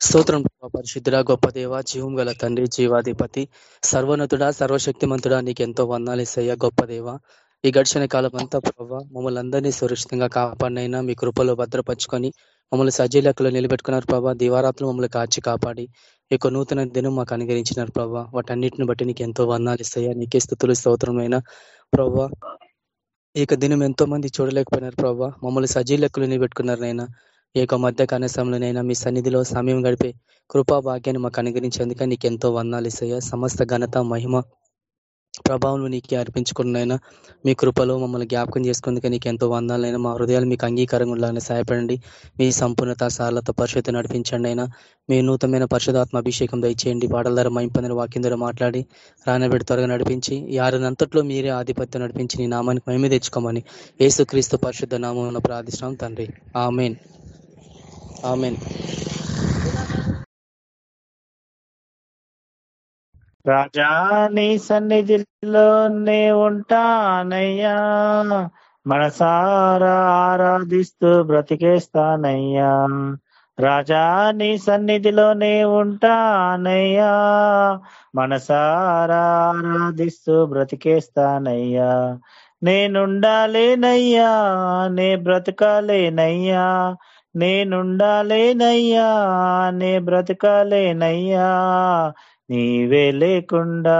స్తోత్రం పరిశుద్ధుడ గొప్ప దేవ జీవం గల తండ్రి జీవాధిపతి సర్వనతుడా సర్వశక్తిమంతుడా నీకు ఎంతో వందాలు గొప్ప దేవ. ఈ గడిచిన కాలం అంతా ప్రభావ మమ్మల్ని అందరినీ సురక్షితంగా కాపాడినైనా మీ కృపలో భద్రపరుచుకొని మమ్మల్ని సజీలకులు నిలబెట్టుకున్నారు ప్రభా. దివారాత్రులు మమ్మల్ని కాచి కాపాడి ఈ నూతన దినం మాకు అనుగరించినారు ప్రభావ వాటన్నిటిని బట్టి నీకు ఎంతో వందాలు ఇస్తాయా నీకే స్థుతులు స్తోత్రమైన ప్రభావ ఇక దినం ఎంతో మంది చూడలేకపోయినారు ప్రభావ మమ్మల్ని సజీలకులు నిలబెట్టుకున్నారు నైనా ఈ యొక్క మధ్య కనసంలోనైనా మీ సన్నిధిలో సమయం గడిపే కృపా భాగ్యాన్ని మాకు అనుగ్రహించేందుక నీకు ఎంతో వందాలు ఇస్తాయా సమస్త ఘనత మహిమ ప్రభావం నీకే అర్పించుకున్నైనా మీ కృపలో మమ్మల్ని జ్ఞాపకం చేసుకుందుకు నీకు ఎంతో వందాలైనా మా హృదయాలు మీకు అంగీకారంగా ఉండాలని సహాయపడండి. మీ సంపూర్ణత సారలత పరిశుద్ధి నడిపించండి అయినా. మీ నూతనమైన పరిశుధాత్మ అభిషేకం దయచేయండి. పాటల ద్వారా మైంపందిన వాక్యం ద్వారా మాట్లాడి రానబెడి త్వరగా నడిపించి ఈ మీరే ఆధిపత్యం నడిపించి నీ నామానికి మేమే తెచ్చుకోమని ఏసుక్రీస్తు పరిశుద్ధ నామం ప్రార్థిస్తున్నాం తండ్రి. ఆమెన్. ఆమెన్ రాజా నీ సన్నిధిలోనే ఉంటానయ్యా. మనసారా ఆరాధిస్తూ బ్రతికేస్తానయ్యా. రాజా నీ సన్నిధిలోనే ఉంటానయ్యా. మనసారా ఆరాధిస్తూ బ్రతికేస్తానయ్యా. నేనుండాలేనయ్యా నే బ్రతకాలేనయ్యా. నేనుండాలేనయ్యా నే బ్రతకాలేనయ్యా నీవే లేకుండా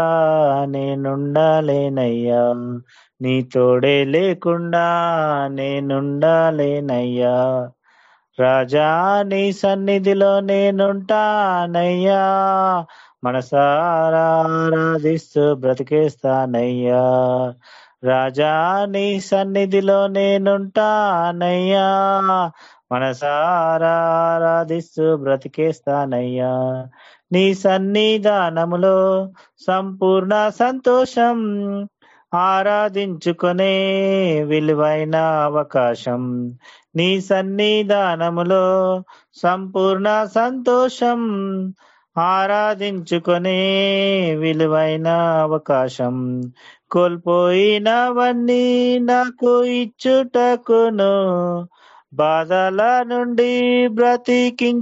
నేనుండాలేనయ్యా నీ తోడే లేకుండా నేనుండాలేనయ్యా. రాజా నీ సన్నిధిలో నేనుంటానయ్యా మనసారాధిస్తూ బ్రతికేస్తానయ్యా. రాజా నీ సన్నిధిలో నేనుంటానయ్యా మనసారాధిస్తూ బ్రతికేస్తానయ్యా నీ సన్నిధానములో సంపూర్ణ సంతోషం ఆరాధించుకునే విలువైన అవకాశం. నీ సన్నిధానములో సంపూర్ణ సంతోషం ఆరాధించుకునే విలువైన అవకాశం. కోల్పోయినవన్నీ నాకు ఇచ్చుటకును బాధల నుండి బ్రతికించుటకును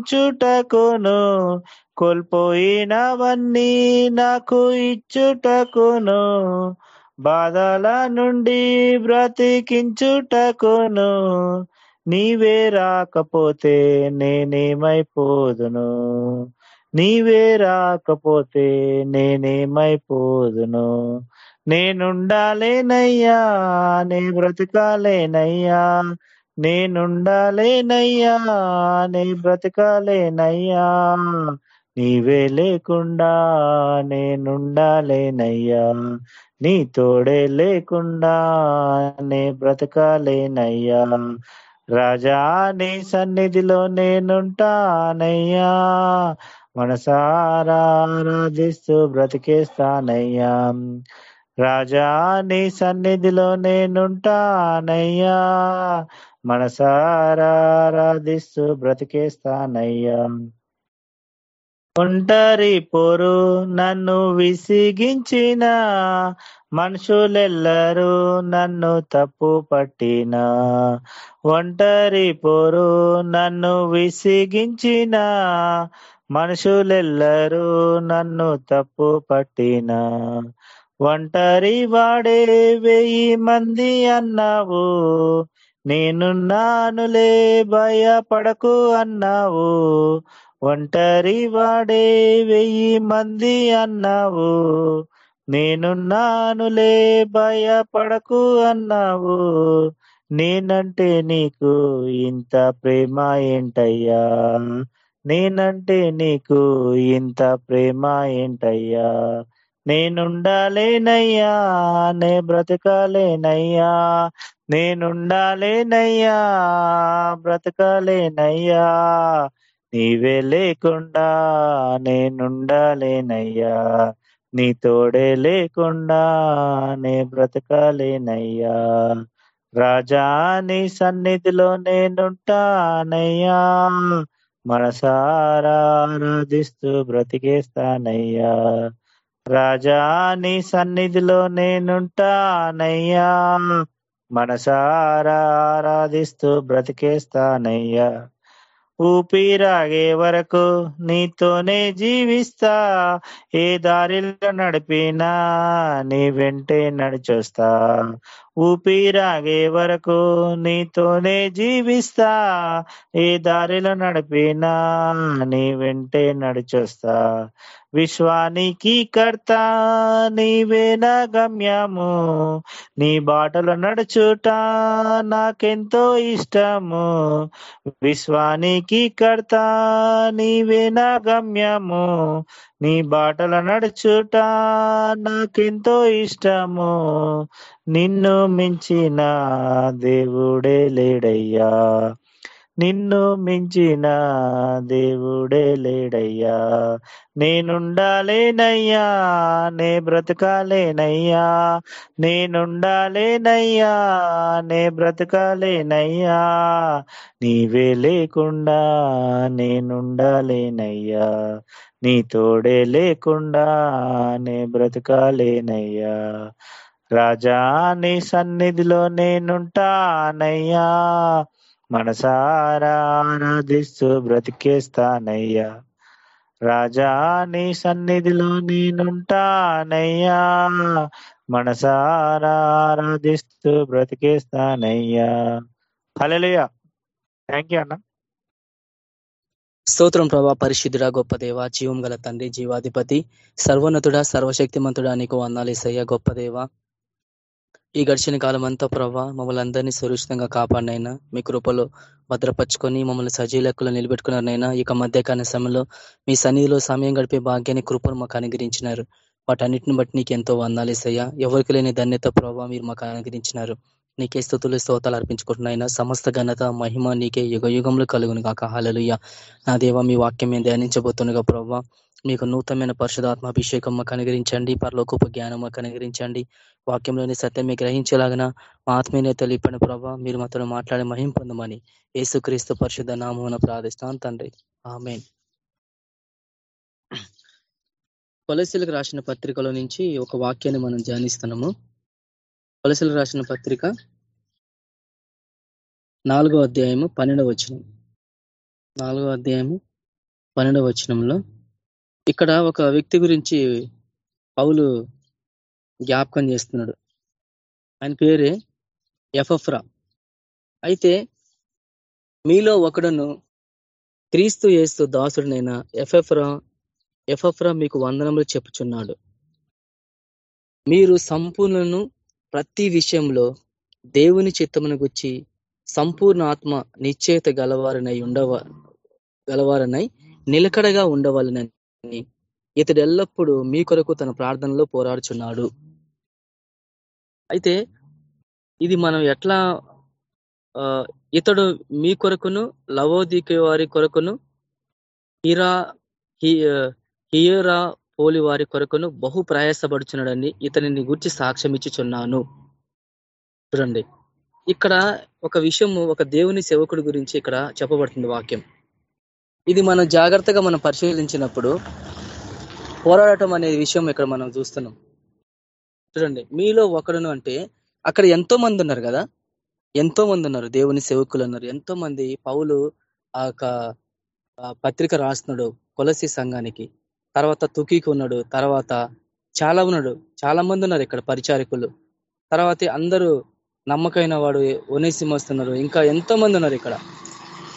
కోల్పోయినవన్నీ నాకు ఇచ్చుటకును. బాధల నుండి బ్రతికించుటకును నీవే రాకపోతే నేనేమైపోదును. నీవే రాకపోతే నేనేమైపోదును. నేనుండాలేనయ్యా నే బ్రతకాలేనయ్యా నేనుండాలేనయ్యా నే బ్రతకాలేనయ్యా నీవే లేకుండా నేనుండాలేనయ్యా నీ తోడే లేకుండా నే బ్రతకాలేనయ్యా. రాజా నీ సన్నిధిలో నేనుంటానయ్యా మనసారాధిస్తూ బ్రతికేస్తానయ్యా. రాజా నీ సన్నిధిలో నేనుంటానయ్యా మనసారాధిస్తూ బ్రతికేస్తానయ్యా ఒంటరి పోరు నన్ను విసిగించిన మనుషులెల్లరూ నన్ను తప్పు పట్టిన. ఒంటరి పోరు నన్ను విసిగించిన మనుషులెల్లరూ నన్ను తప్పు పట్టిన. ఒంటరి వాడే వెయ్యి మంది అన్నావు నేనున్నానులే భయపడకు అన్నావు. ఒంటరి వాడే వెయ్యి మంది అన్నావు. నేనున్నానులే భయపడకు అన్నావు. నేనంటే నీకు ఇంత ప్రేమ ఏంటయ్యా? నేనంటే నీకు ఇంత ప్రేమ ఏంటయ్యా? నేనుండాలేనయ్యా నే బ్రతకాలేనయ్యా. నేనుండాలేనయ్యా బ్రతకాలేనయ్యా. నీవే లేకుండా నేనుండాలేనయ్యా. నీ తోడే లేకుండా నే బ్రతకాలేనయ్యా. రాజా నీ సన్నిధిలో నేనుంటానయ్యా. మనసారాధిస్తూ బ్రతికేస్తానయ్యా. రాజా నీ సన్నిధిలో నేనుంటానయ్యా. మనసారా ఆరాధిస్తూ బ్రతికేస్తానయ్యా. ఊపిరాగే వరకు నీతోనే జీవిస్తా. ఏ దారిలో నడిపినా నీ వెంటే నడిచొస్తా. ఊపిరాగే వరకు నీతోనే జీవిస్తా. ఏ దారిలో నడిపినా నీ వెంటే నడిచొస్తా. విశ్వానికి కర్త నీవే నా గమ్యము. నీ బాటలో నడుచుట నాకెంతో ఇష్టము. విశ్వానికి కర్త నీవే నా గమ్యము. నీ బాటల నడుచుట నాకెంతో ఇష్టము. నిన్ను మించిన దేవుడే లేడయ్యా. నిన్ను మించిన దేవుడే లేడయ్యా. నేనుండాలేనయ్యా నే బ్రతకాలేనయ్యా. నేనుండాలేనయ్యా నే బ్రతకాలేనయ్యా. నీవే లేకుండా నేనుండాలేనయ్యా. నీ తోడే లేకుండా నే బ్రతకాలేనయ్యా. రాజా నీ సన్నిధిలో నేనుంటానయ్యా. మనసారా ఆరాధిస్తూ బ్రతికేస్తానయ్యా. రాజా నీ సన్నిధిలో నేనుంటానయ్యా. మనసారా ఆరాధిస్తూ బ్రతికేస్తానయ్యా. హలలుయా థ్యాంక్ యూ అన్న. స్తోత్రం ప్రభా పరిశుద్ధుడా గొప్ప దేవ జీవం గల తండ్రి జీవాధిపతి సర్వోన్నతుడా సర్వశక్తిమంతుడా నీకు వందాలేసయ్యా గొప్ప దేవ. ఈ గడిచిన కాలం అంతా ప్రభా మమ్మల్ని అందరినీ సురక్షితంగా కాపాడినైనా మీ కృపలో భద్రపరుచుకొని మమ్మల్ని సజీవ లెక్కలో నిలబెట్టుకున్నారైనా ఇక మధ్యకాల సమయంలో మీ సన్నిధిలో సమయం గడిపే భాగ్యాన్ని కృపను మాకు అనుగ్రహించినారు. వాటన్నిటిని బట్టి నీకు ఎంతో వందాలేసయ్యా ఎవరికి లేని ధన్యత ప్రభావ మీరు మాకు అనుగ్రహించినారు. నీకే స్థుతులు స్తోతాలు అర్పించుకుంటున్నాయినా సమస్త ఘనత మహిమ నీకే యుగ యుగంలో కలుగును కాక హాలలుయ్య నా దేవ మీ వాక్యం మేము ధ్యానించబోతుండగా ప్రవ్వ మీకు నూతనమైన పరిశుధాత్మ అభిషేకం మాకు అనుగరించండి పరలోకూప జ్ఞానం మాకు అనుగరించండి వాక్యంలోని సత్యం మీకు గ్రహించేలాగన మా ఆత్మీయ తెలియపని ప్రభావ మీరు మాతో మాట్లాడి మహిం పొందమని యేసుక్రీస్తు పరిశుద్ధ నామమున ప్రార్థిస్తాను తండ్రి. ఆమెన్. కొలసీలకు రాసిన పత్రికలో నుంచి ఒక వాక్యాన్ని మనం ధ్యానిస్తున్నాము. కొలసలు రాసిన పత్రిక నాలుగో అధ్యాయము పన్నెండవ వచనం. నాలుగో అధ్యాయము పన్నెండవ వచనంలో ఇక్కడ ఒక వ్యక్తి గురించి పౌలు జ్ఞాపకం చేస్తున్నాడు. ఆయన పేరే ఎఫఫ్రా అయితే మీలో ఒకడను క్రీస్తు ఏస్తు దాసుడినైన ఎఫెఫ్రా ఎఫఫ్రా మీకు వందనములు చెప్పుచున్నాడు. మీరు సంపూర్ణను ప్రతి విషయంలో దేవుని చిత్తమును గుచ్చి సంపూర్ణ ఆత్మ నిశ్చయిత గలవారనై ఉండవ గలవారనై నిలకడగా ఉండవాలని ఇతడు ఎల్లప్పుడూ మీ కొరకు తన ప్రార్థనలో పోరాడుచున్నాడు. అయితే ఇది మనం ఎట్లా ఇతడు మీ కొరకును లవోదిక వారి కొరకును హీరా హియరా పోలి వారి కొరకును బహు ప్రయాసపడుచున్నాడని ఇతనిని గుర్చి సాక్ష్యం ఇచ్చిచున్నాను చూడండి. ఇక్కడ ఒక విషయము ఒక దేవుని సేవకుడి గురించి ఇక్కడ చెప్పబడుతుంది వాక్యం. ఇది మనం జాగ్రత్తగా మనం పరిశీలించినప్పుడు పోరాడటం అనే విషయం ఇక్కడ మనం చూస్తున్నాం. చూడండి. మీలో ఒకడును అంటే అక్కడ ఎంతో మంది ఉన్నారు కదా? ఎంతో మంది ఉన్నారు దేవుని సేవకులు ఉన్నారు ఎంతో మంది పౌలు ఆ పత్రిక రాస్తున్నాడు కొలసి సంఘానికి. తర్వాత తుకీకి ఉన్నాడు. తర్వాత చాలా ఉన్నాడు. చాలా మంది ఉన్నారు ఇక్కడ పరిచారికులు. తర్వాత అందరూ నమ్మకమైన వాడు వస్తున్నారు ఇంకా ఎంతో మంది ఉన్నారు ఇక్కడ.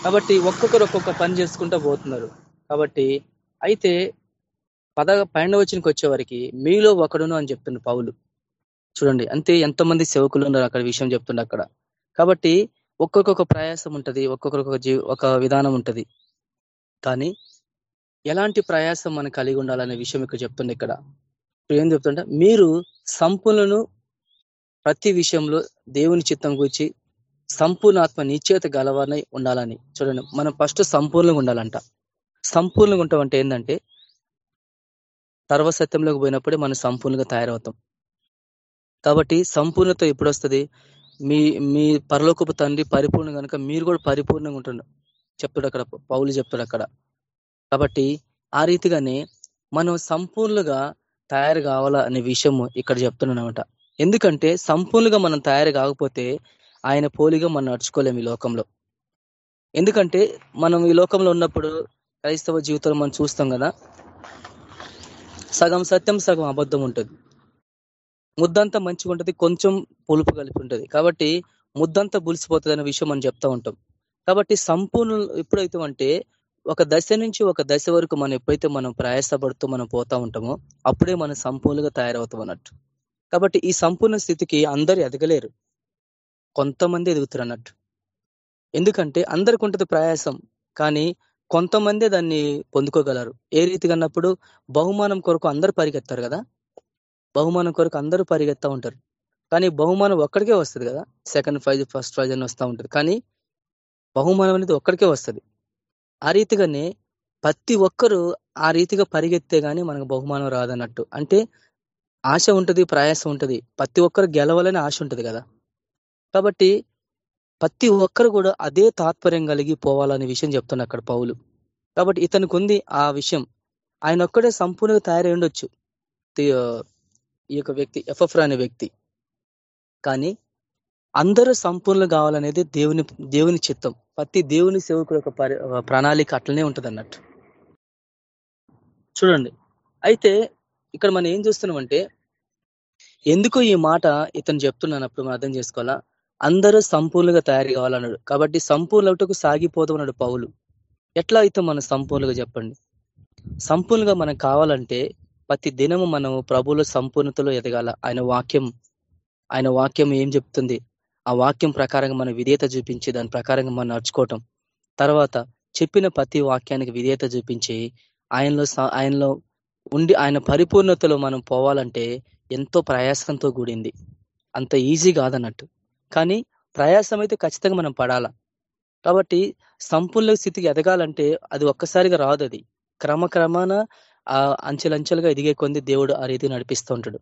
కాబట్టి ఒక్కొక్కరు ఒక్కొక్క పని చేసుకుంటూ పోతున్నారు. కాబట్టి అయితే పద పైన వచ్చినకి వచ్చేవారికి మీలో ఒకడును అని చెప్తుండే పౌలు. చూడండి అంతే ఎంతమంది సేవకులు ఉన్నారు అక్కడ విషయం చెప్తుండే అక్కడ. కాబట్టి ఒక్కొక్క ప్రయాసం ఉంటది ఒక్కొక్కరికి ఒక ఒక విధానం ఉంటది. కానీ ఎలాంటి ప్రయాసం మనం కలిగి ఉండాలనే విషయం ఇక్కడ చెప్తుండే ఇక్కడ. ఏం చెప్తుంటే మీరు సంపూర్ణను ప్రతి విషయంలో దేవుని చిత్తం గురించి సంపూర్ణాత్మ నిశ్చేత గలవారనై ఉండాలని. చూడండి మనం ఫస్ట్ సంపూర్ణంగా ఉండాలంట. సంపూర్ణంగా ఉంటామంటే ఏంటంటే సర్వసత్యంలోకి పోయినప్పుడే మనం సంపూర్ణంగా తయారవుతాం. కాబట్టి సంపూర్ణత ఎప్పుడు వస్తుంది మీ మీ పరలోకపు తండ్రి పరిపూర్ణ కనుక మీరు కూడా పరిపూర్ణంగా ఉంటున్నారు చెప్తాడు అక్కడ పౌలు చెప్తాడు అక్కడ. కాబట్టి ఆ రీతిగానే మనం సంపూర్ణంగా తయారు కావాలా అనే విషయం ఇక్కడ చెప్తున్నానమాట. ఎందుకంటే సంపూర్ణంగా మనం తయారు కాకపోతే ఆయన పోలిగా మనం నడుచుకోలేము ఈ లోకంలో. ఎందుకంటే మనం ఈ లోకంలో ఉన్నప్పుడు క్రైస్తవ జీవితంలో మనం చూస్తాం కదా సగం సత్యం సగం అబద్ధం ఉంటుంది. ముద్దంతా మంచిగా ఉంటుంది కొంచెం పులుపు కలిపి ఉంటుంది. కాబట్టి ముద్దంతా బులిసిపోతుంది అనే విషయం మనం చెప్తా ఉంటాం. కాబట్టి సంపూర్ణ ఎప్పుడైతే అంటే ఒక దశ నుంచి ఒక దశ వరకు మనం ఎప్పుడైతే మనం ప్రయాసపడుతూ మనం పోతా ఉంటామో అప్పుడే మనం సంపూర్ణంగా తయారవుతాం అన్నట్టు. కాబట్టి ఈ సంపూర్ణ స్థితికి అందరు ఎదగలేరు. కొంతమంది ఎదుగుతారు అన్నట్టు. ఎందుకంటే అందరికి ఉంటుంది ప్రయాసం కానీ కొంతమందే దాన్ని పొందుకోగలరు. ఏ రీతిగా అన్నప్పుడు బహుమానం కొరకు అందరు పరిగెత్తారు కదా? బహుమానం కొరకు అందరూ పరిగెత్తా ఉంటారు. కానీ బహుమానం ఒక్కడికే వస్తుంది కదా? సెకండ్ ప్రైజ్ ఫస్ట్ ప్రైజ్ అని వస్తూ ఉంటుంది. కానీ బహుమానం అనేది ఒక్కడికే వస్తుంది. ఆ రీతిగానే ప్రతి ఒక్కరూ ఆ రీతిగా పరిగెత్తే గానీ మనకు బహుమానం రాదన్నట్టు. అంటే ఆశ ఉంటుంది ప్రయాసం ఉంటుంది. ప్రతి ఒక్కరు గెలవాలని ఆశ ఉంటుంది కదా. కాబట్టి ప్రతి ఒక్కరు కూడా అదే తాత్పర్యం కలిగి పోవాలనే విషయం చెప్తున్నా అక్కడ పౌలు. కాబట్టి ఇతనికి ఉంది ఆ విషయం. ఆయన ఒక్కడే సంపూర్ణంగా తయారై ఉండొచ్చు ఈ యొక్క వ్యక్తి ఎఫ్ఎఫ్రా అనే వ్యక్తి. కానీ అందరూ సంపూర్ణ కావాలనేది దేవుని దేవుని చిత్తం. ప్రతి దేవుని సేవకుడు ఒక ప్రణాళిక అట్లనే ఉంటుంది అన్నట్టు చూడండి. అయితే ఇక్కడ మనం ఏం చూస్తున్నామంటే ఎందుకు ఈ మాట ఇతను చెప్తున్నానప్పుడు మనం అర్థం చేసుకోవాలా? అందరూ సంపూర్ణంగా తయారు కావాలన్నాడు. కాబట్టి సంపూర్ణకు సాగిపోతామన్నాడు పౌలు. ఎట్లా అయితే మనం సంపూర్ణంగా చెప్పండి? సంపూర్ణంగా మనం కావాలంటే ప్రతి దినము మనం ప్రభుల సంపూర్ణతలో ఎదగాల. ఆయన వాక్యం ఆయన వాక్యం ఏం చెప్తుంది? ఆ వాక్యం ప్రకారంగా మనం విధేయత చూపించి దాని ప్రకారంగా మనం నడుచుకోవటం. తర్వాత చెప్పిన ప్రతి వాక్యానికి విధేయత చూపించి ఆయనలో ఆయనలో ఉండి ఆయన పరిపూర్ణతలో మనం పోవాలంటే ఎంతో ప్రయాసంతో కూడింది. అంత ఈజీ కాదన్నట్టు. కానీ ప్రయాసం అయితే ఖచ్చితంగా మనం పడాలా. కాబట్టి సంపూర్ణ స్థితికి ఎదగాలంటే అది ఒక్కసారిగా రాదు అది క్రమక్రమాన ఆ అంచెలంచెలుగా ఎదిగే కొంది దేవుడు ఆ రీతి నడిపిస్తూ ఉంటాడు.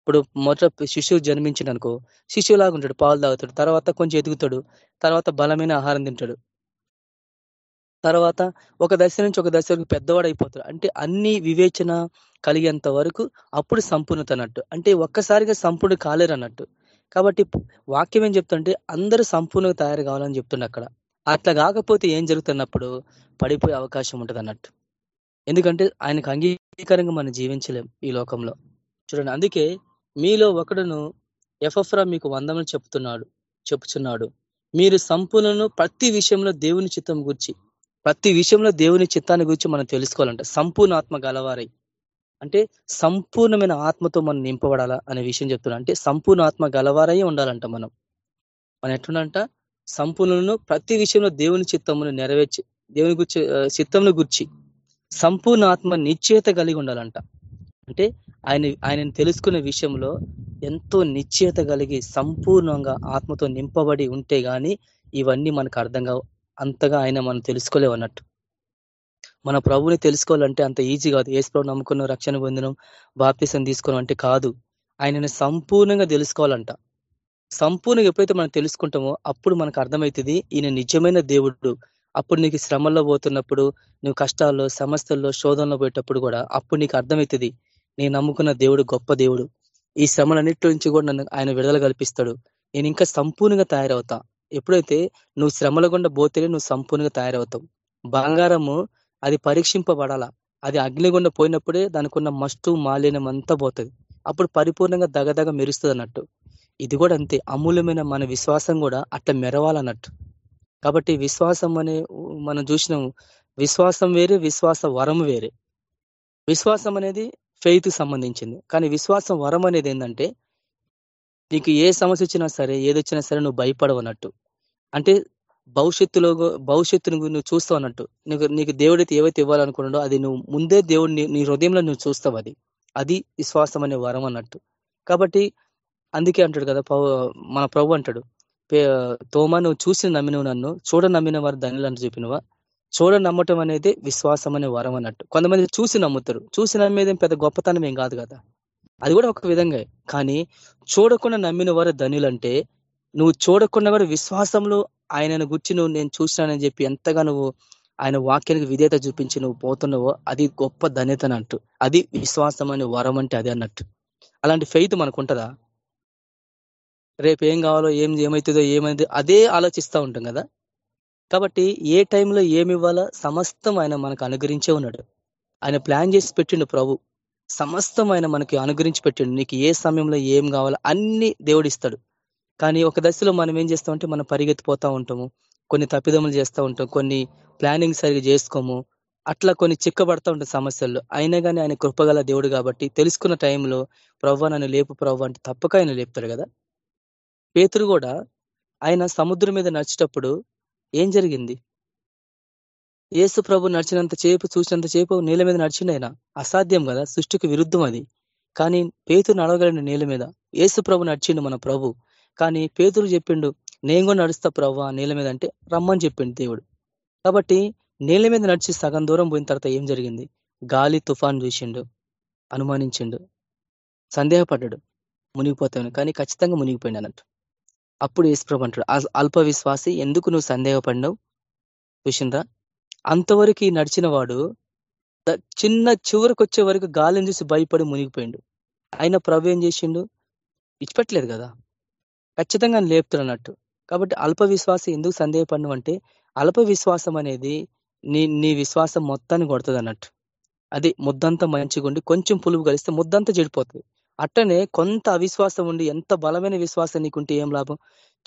ఇప్పుడు మొదట శిశువు జన్మించిన అనుకో శిశువులాగా ఉంటాడు పాలు తాగుతాడు తర్వాత కొంచెం ఎదుగుతాడు తర్వాత బలమైన ఆహారం తింటాడు. తర్వాత ఒక దశ నుంచి ఒక దశ వరకు పెద్దవాడు అయిపోతాడు అంటే అన్ని వివేచన కలిగేంత వరకు అప్పుడు సంపూర్ణత అన్నట్టు. అంటే ఒక్కసారిగా సంపూర్ణ కాలేరు అన్నట్టు కాబట్టి వాక్యం ఏం చెప్తుంటే అందరూ సంపూర్ణంగా తయారు కావాలని చెప్తుండే అక్కడ. అట్లా కాకపోతే ఏం జరుగుతున్నప్పుడు పడిపోయే అవకాశం ఉంటుంది అన్నట్టు. ఎందుకంటే ఆయనకు అంగీకారంగా మనం జీవించలేం ఈ లోకంలో. చూడండి అందుకే మీలో ఒకడును ఎఫ్ఎఫ్రా మీకు వందమని చెప్తున్నాడు చెప్పుచున్నాడు. మీరు సంపూర్ణను ప్రతి విషయంలో దేవుని చిత్తం గురించి ప్రతి విషయంలో దేవుని చిత్తాన్ని గురించి మనం తెలుసుకోవాలంట సంపూర్ణ ఆత్మ గలవారై. అంటే సంపూర్ణమైన ఆత్మతో మనం నింపబడాలా అనే విషయం చెప్తున్నా. అంటే సంపూర్ణ ఆత్మ గలవారై ఉండాలంట మనం. మనం ఎట్లుండంట సంపూర్ణను ప్రతి విషయంలో దేవుని చిత్తమును నెరవేర్చి దేవుని గురించి చిత్తమును గుర్చి సంపూర్ణ ఆత్మ నిశ్చయత కలిగి ఉండాలంట. అంటే ఆయన ఆయనను తెలుసుకునే విషయంలో ఎంతో నిశ్చయత కలిగి సంపూర్ణంగా ఆత్మతో నింపబడి ఉంటే గాని ఇవన్నీ మనకు అర్థం కావు. అంతగా ఆయన మనం తెలుసుకోలేవు అన్నట్టు. మన ప్రభుని తెలుసుకోవాలంటే అంత ఈజీ కాదు. ఏసు ప్రభు నమ్ముకున్న రక్షణ పొందడం బాప్తిసం తీసుకోవడం అంటే కాదు. ఆయనను సంపూర్ణంగా తెలుసుకోవాలంట. సంపూర్ణంగా ఎప్పుడైతే మనం తెలుసుకుంటామో అప్పుడు మనకు అర్థమవుతుంది ఈయన నిజమైన దేవుడు. అప్పుడు నీకు శ్రమల్లో పోతున్నప్పుడు నువ్వు కష్టాల్లో సమస్యల్లో శోధనలో పోయేటప్పుడు కూడా అప్పుడు నీకు అర్థమవుతుంది నేను నమ్ముకున్న దేవుడు గొప్ప దేవుడు. ఈ శ్రమలన్నిటి నుంచి కూడా నన్ను ఆయన విడుదల కల్పిస్తాడు. నేను ఇంకా సంపూర్ణంగా తయారవుతా. ఎప్పుడైతే నువ్వు శ్రమల గుండా పోతేనే నువ్వు సంపూర్ణంగా తయారవుతావు. బంగారము అది పరీక్షింపబడాలా? అది అగ్నిగుండా పోయినప్పుడే దానికి ఉన్న మస్టు మాలిన్యం అంతా పోతుంది. అప్పుడు పరిపూర్ణంగా దగదగ మెరుస్తుంది అన్నట్టు ఇది కూడా అంతే. అమూల్యమైన మన విశ్వాసం కూడా అట్లా మెరవాలన్నట్టు. కాబట్టి విశ్వాసం అనే మనం చూసినాం విశ్వాసం వేరే విశ్వాస వరం వేరే. విశ్వాసం అనేది ఫెయిత్ సంబంధించింది. కానీ విశ్వాసం వరం అనేది ఏంటంటే నీకు ఏ సమస్య వచ్చినా సరే ఏదొచ్చినా సరే నువ్వు భయపడవన్నట్టు అంటే భవిష్యత్తులో భవిష్యత్తును నువ్వు చూస్తావు అన్నట్టు. నీకు నీకు దేవుడైతే ఏవైతే ఇవ్వాలనుకున్నాడో అది నువ్వు ముందే దేవుడిని నీ హృదయంలో నువ్వు చూస్తావు అది. అది విశ్వాసం అనే వరం అన్నట్టు. కాబట్టి అందుకే అంటాడు కదా మన ప్రభు అంటాడు తోమా నువ్వు చూసి నమ్మినవు నన్ను చూడ నమ్మిన వారు ధనులను చూపినవా చూడ నమ్మటం అనేది విశ్వాసం అనే వరం అన్నట్టు. కొంతమంది చూసి నమ్ముతారు. చూసి నమ్మేది పెద్ద గొప్పతనం ఏం కాదు కదా. అది కూడా ఒక విధంగా. కానీ చూడకుండా నమ్మిన వారు ధనులంటే నువ్వు చూడకుండా వారు విశ్వాసంలో ఆయనను గుర్చి నువ్వు నేను చూసినానని చెప్పి ఎంతగా నువ్వు ఆయన వాక్యానికి విధేత చూపించి నువ్వు పోతున్నావో అది గొప్ప ధన్యత అది విశ్వాసం అనే వరం అంటే అది అన్నట్టు. అలాంటి ఫెయిత్ మనకుంటుందా? రేపు ఏం కావాలో ఏం ఏమవుతుందో ఏమైంది అదే ఆలోచిస్తూ ఉంటాం కదా. కాబట్టి ఏ టైంలో ఏమి ఇవ్వాలో సమస్తం ఆయన మనకు అనుగ్రహించే ఉన్నాడు. ఆయన ప్లాన్ చేసి పెట్టిండు ప్రభు. సమస్తం ఆయన మనకి అనుగ్రహించి పెట్టిండు. నీకు ఏ సమయంలో ఏం కావాలో అన్ని దేవుడు ఇస్తాడు. కానీ ఒక దశలో మనం ఏం చేస్తామంటే మనం పరిగెత్తిపోతా ఉంటాము. కొన్ని తప్పిదములు చేస్తూ ఉంటాం. కొన్ని ప్లానింగ్ సరిగ్గా చేసుకోము. అట్లా కొన్ని చిక్కబడతా ఉంటాయి సమస్యల్లో. అయినా కానీ ఆయన కృపగల దేవుడు కాబట్టి తెలుసుకున్న టైంలో ప్రవ్వ నన్ను లేపు ప్రవ్వ అంటే తప్పక ఆయన లేపుతాడు కదా. పేతురు కూడా ఆయన సముద్రం మీద నడిచేటప్పుడు ఏం జరిగింది? యేసు ప్రభు నడిచినంత చేపు చూసినంత చేపు నేల మీద నడిచిండు అసాధ్యం కదా సృష్టికి విరుద్ధం అది. కానీ పేతురు నడవగలండి నేల మీద. యేసు ప్రభు నడిచిండు మన ప్రభు. కానీ పేతురు చెప్పిండు నేను కూడా నడుస్తా ప్రభు నేల మీద అంటే రమ్మని చెప్పిండు దేవుడు. కాబట్టి నేల మీద నడిచి సగం దూరం పోయిన తర్వాత ఏం జరిగింది? గాలి తుఫాన్ చూసిండు. అనుమానించిండు. సందేహపడ్డాడు. మునిగిపోతాను కానీ ఖచ్చితంగా మునిగిపోయింది అన్నట్టు. అప్పుడు యేసుప్రభు అంటాడు అల్ప విశ్వాసి ఎందుకు నువ్వు సందేహపడినావు? చూసిండ్రా? అంతవరకు నడిచిన వాడు చిన్న చివరికి వచ్చే వరకు గాలిని చూసి భయపడి మునిగిపోయిండు. ఆయన ప్రభు ఏం చేసిండు? ఇచ్చిపెట్టలేదు కదా? ఖచ్చితంగా లేపుతాడు అన్నట్టు కాబట్టి అల్ప విశ్వాసం ఎందుకు సందేహపడినావు అంటే అల్ప విశ్వాసం అనేది నీ నీ విశ్వాసం మొత్తాన్ని కొడుతుంది అన్నట్టు అది ముద్దంతా మంచిగుండి కొంచెం పులుపు కలిస్తే ముద్దంతా చెడిపోతుంది. అట్టనే కొంత అవిశ్వాసం ఉండి ఎంత బలమైన విశ్వాసం నీకుంటే ఏం లాభం?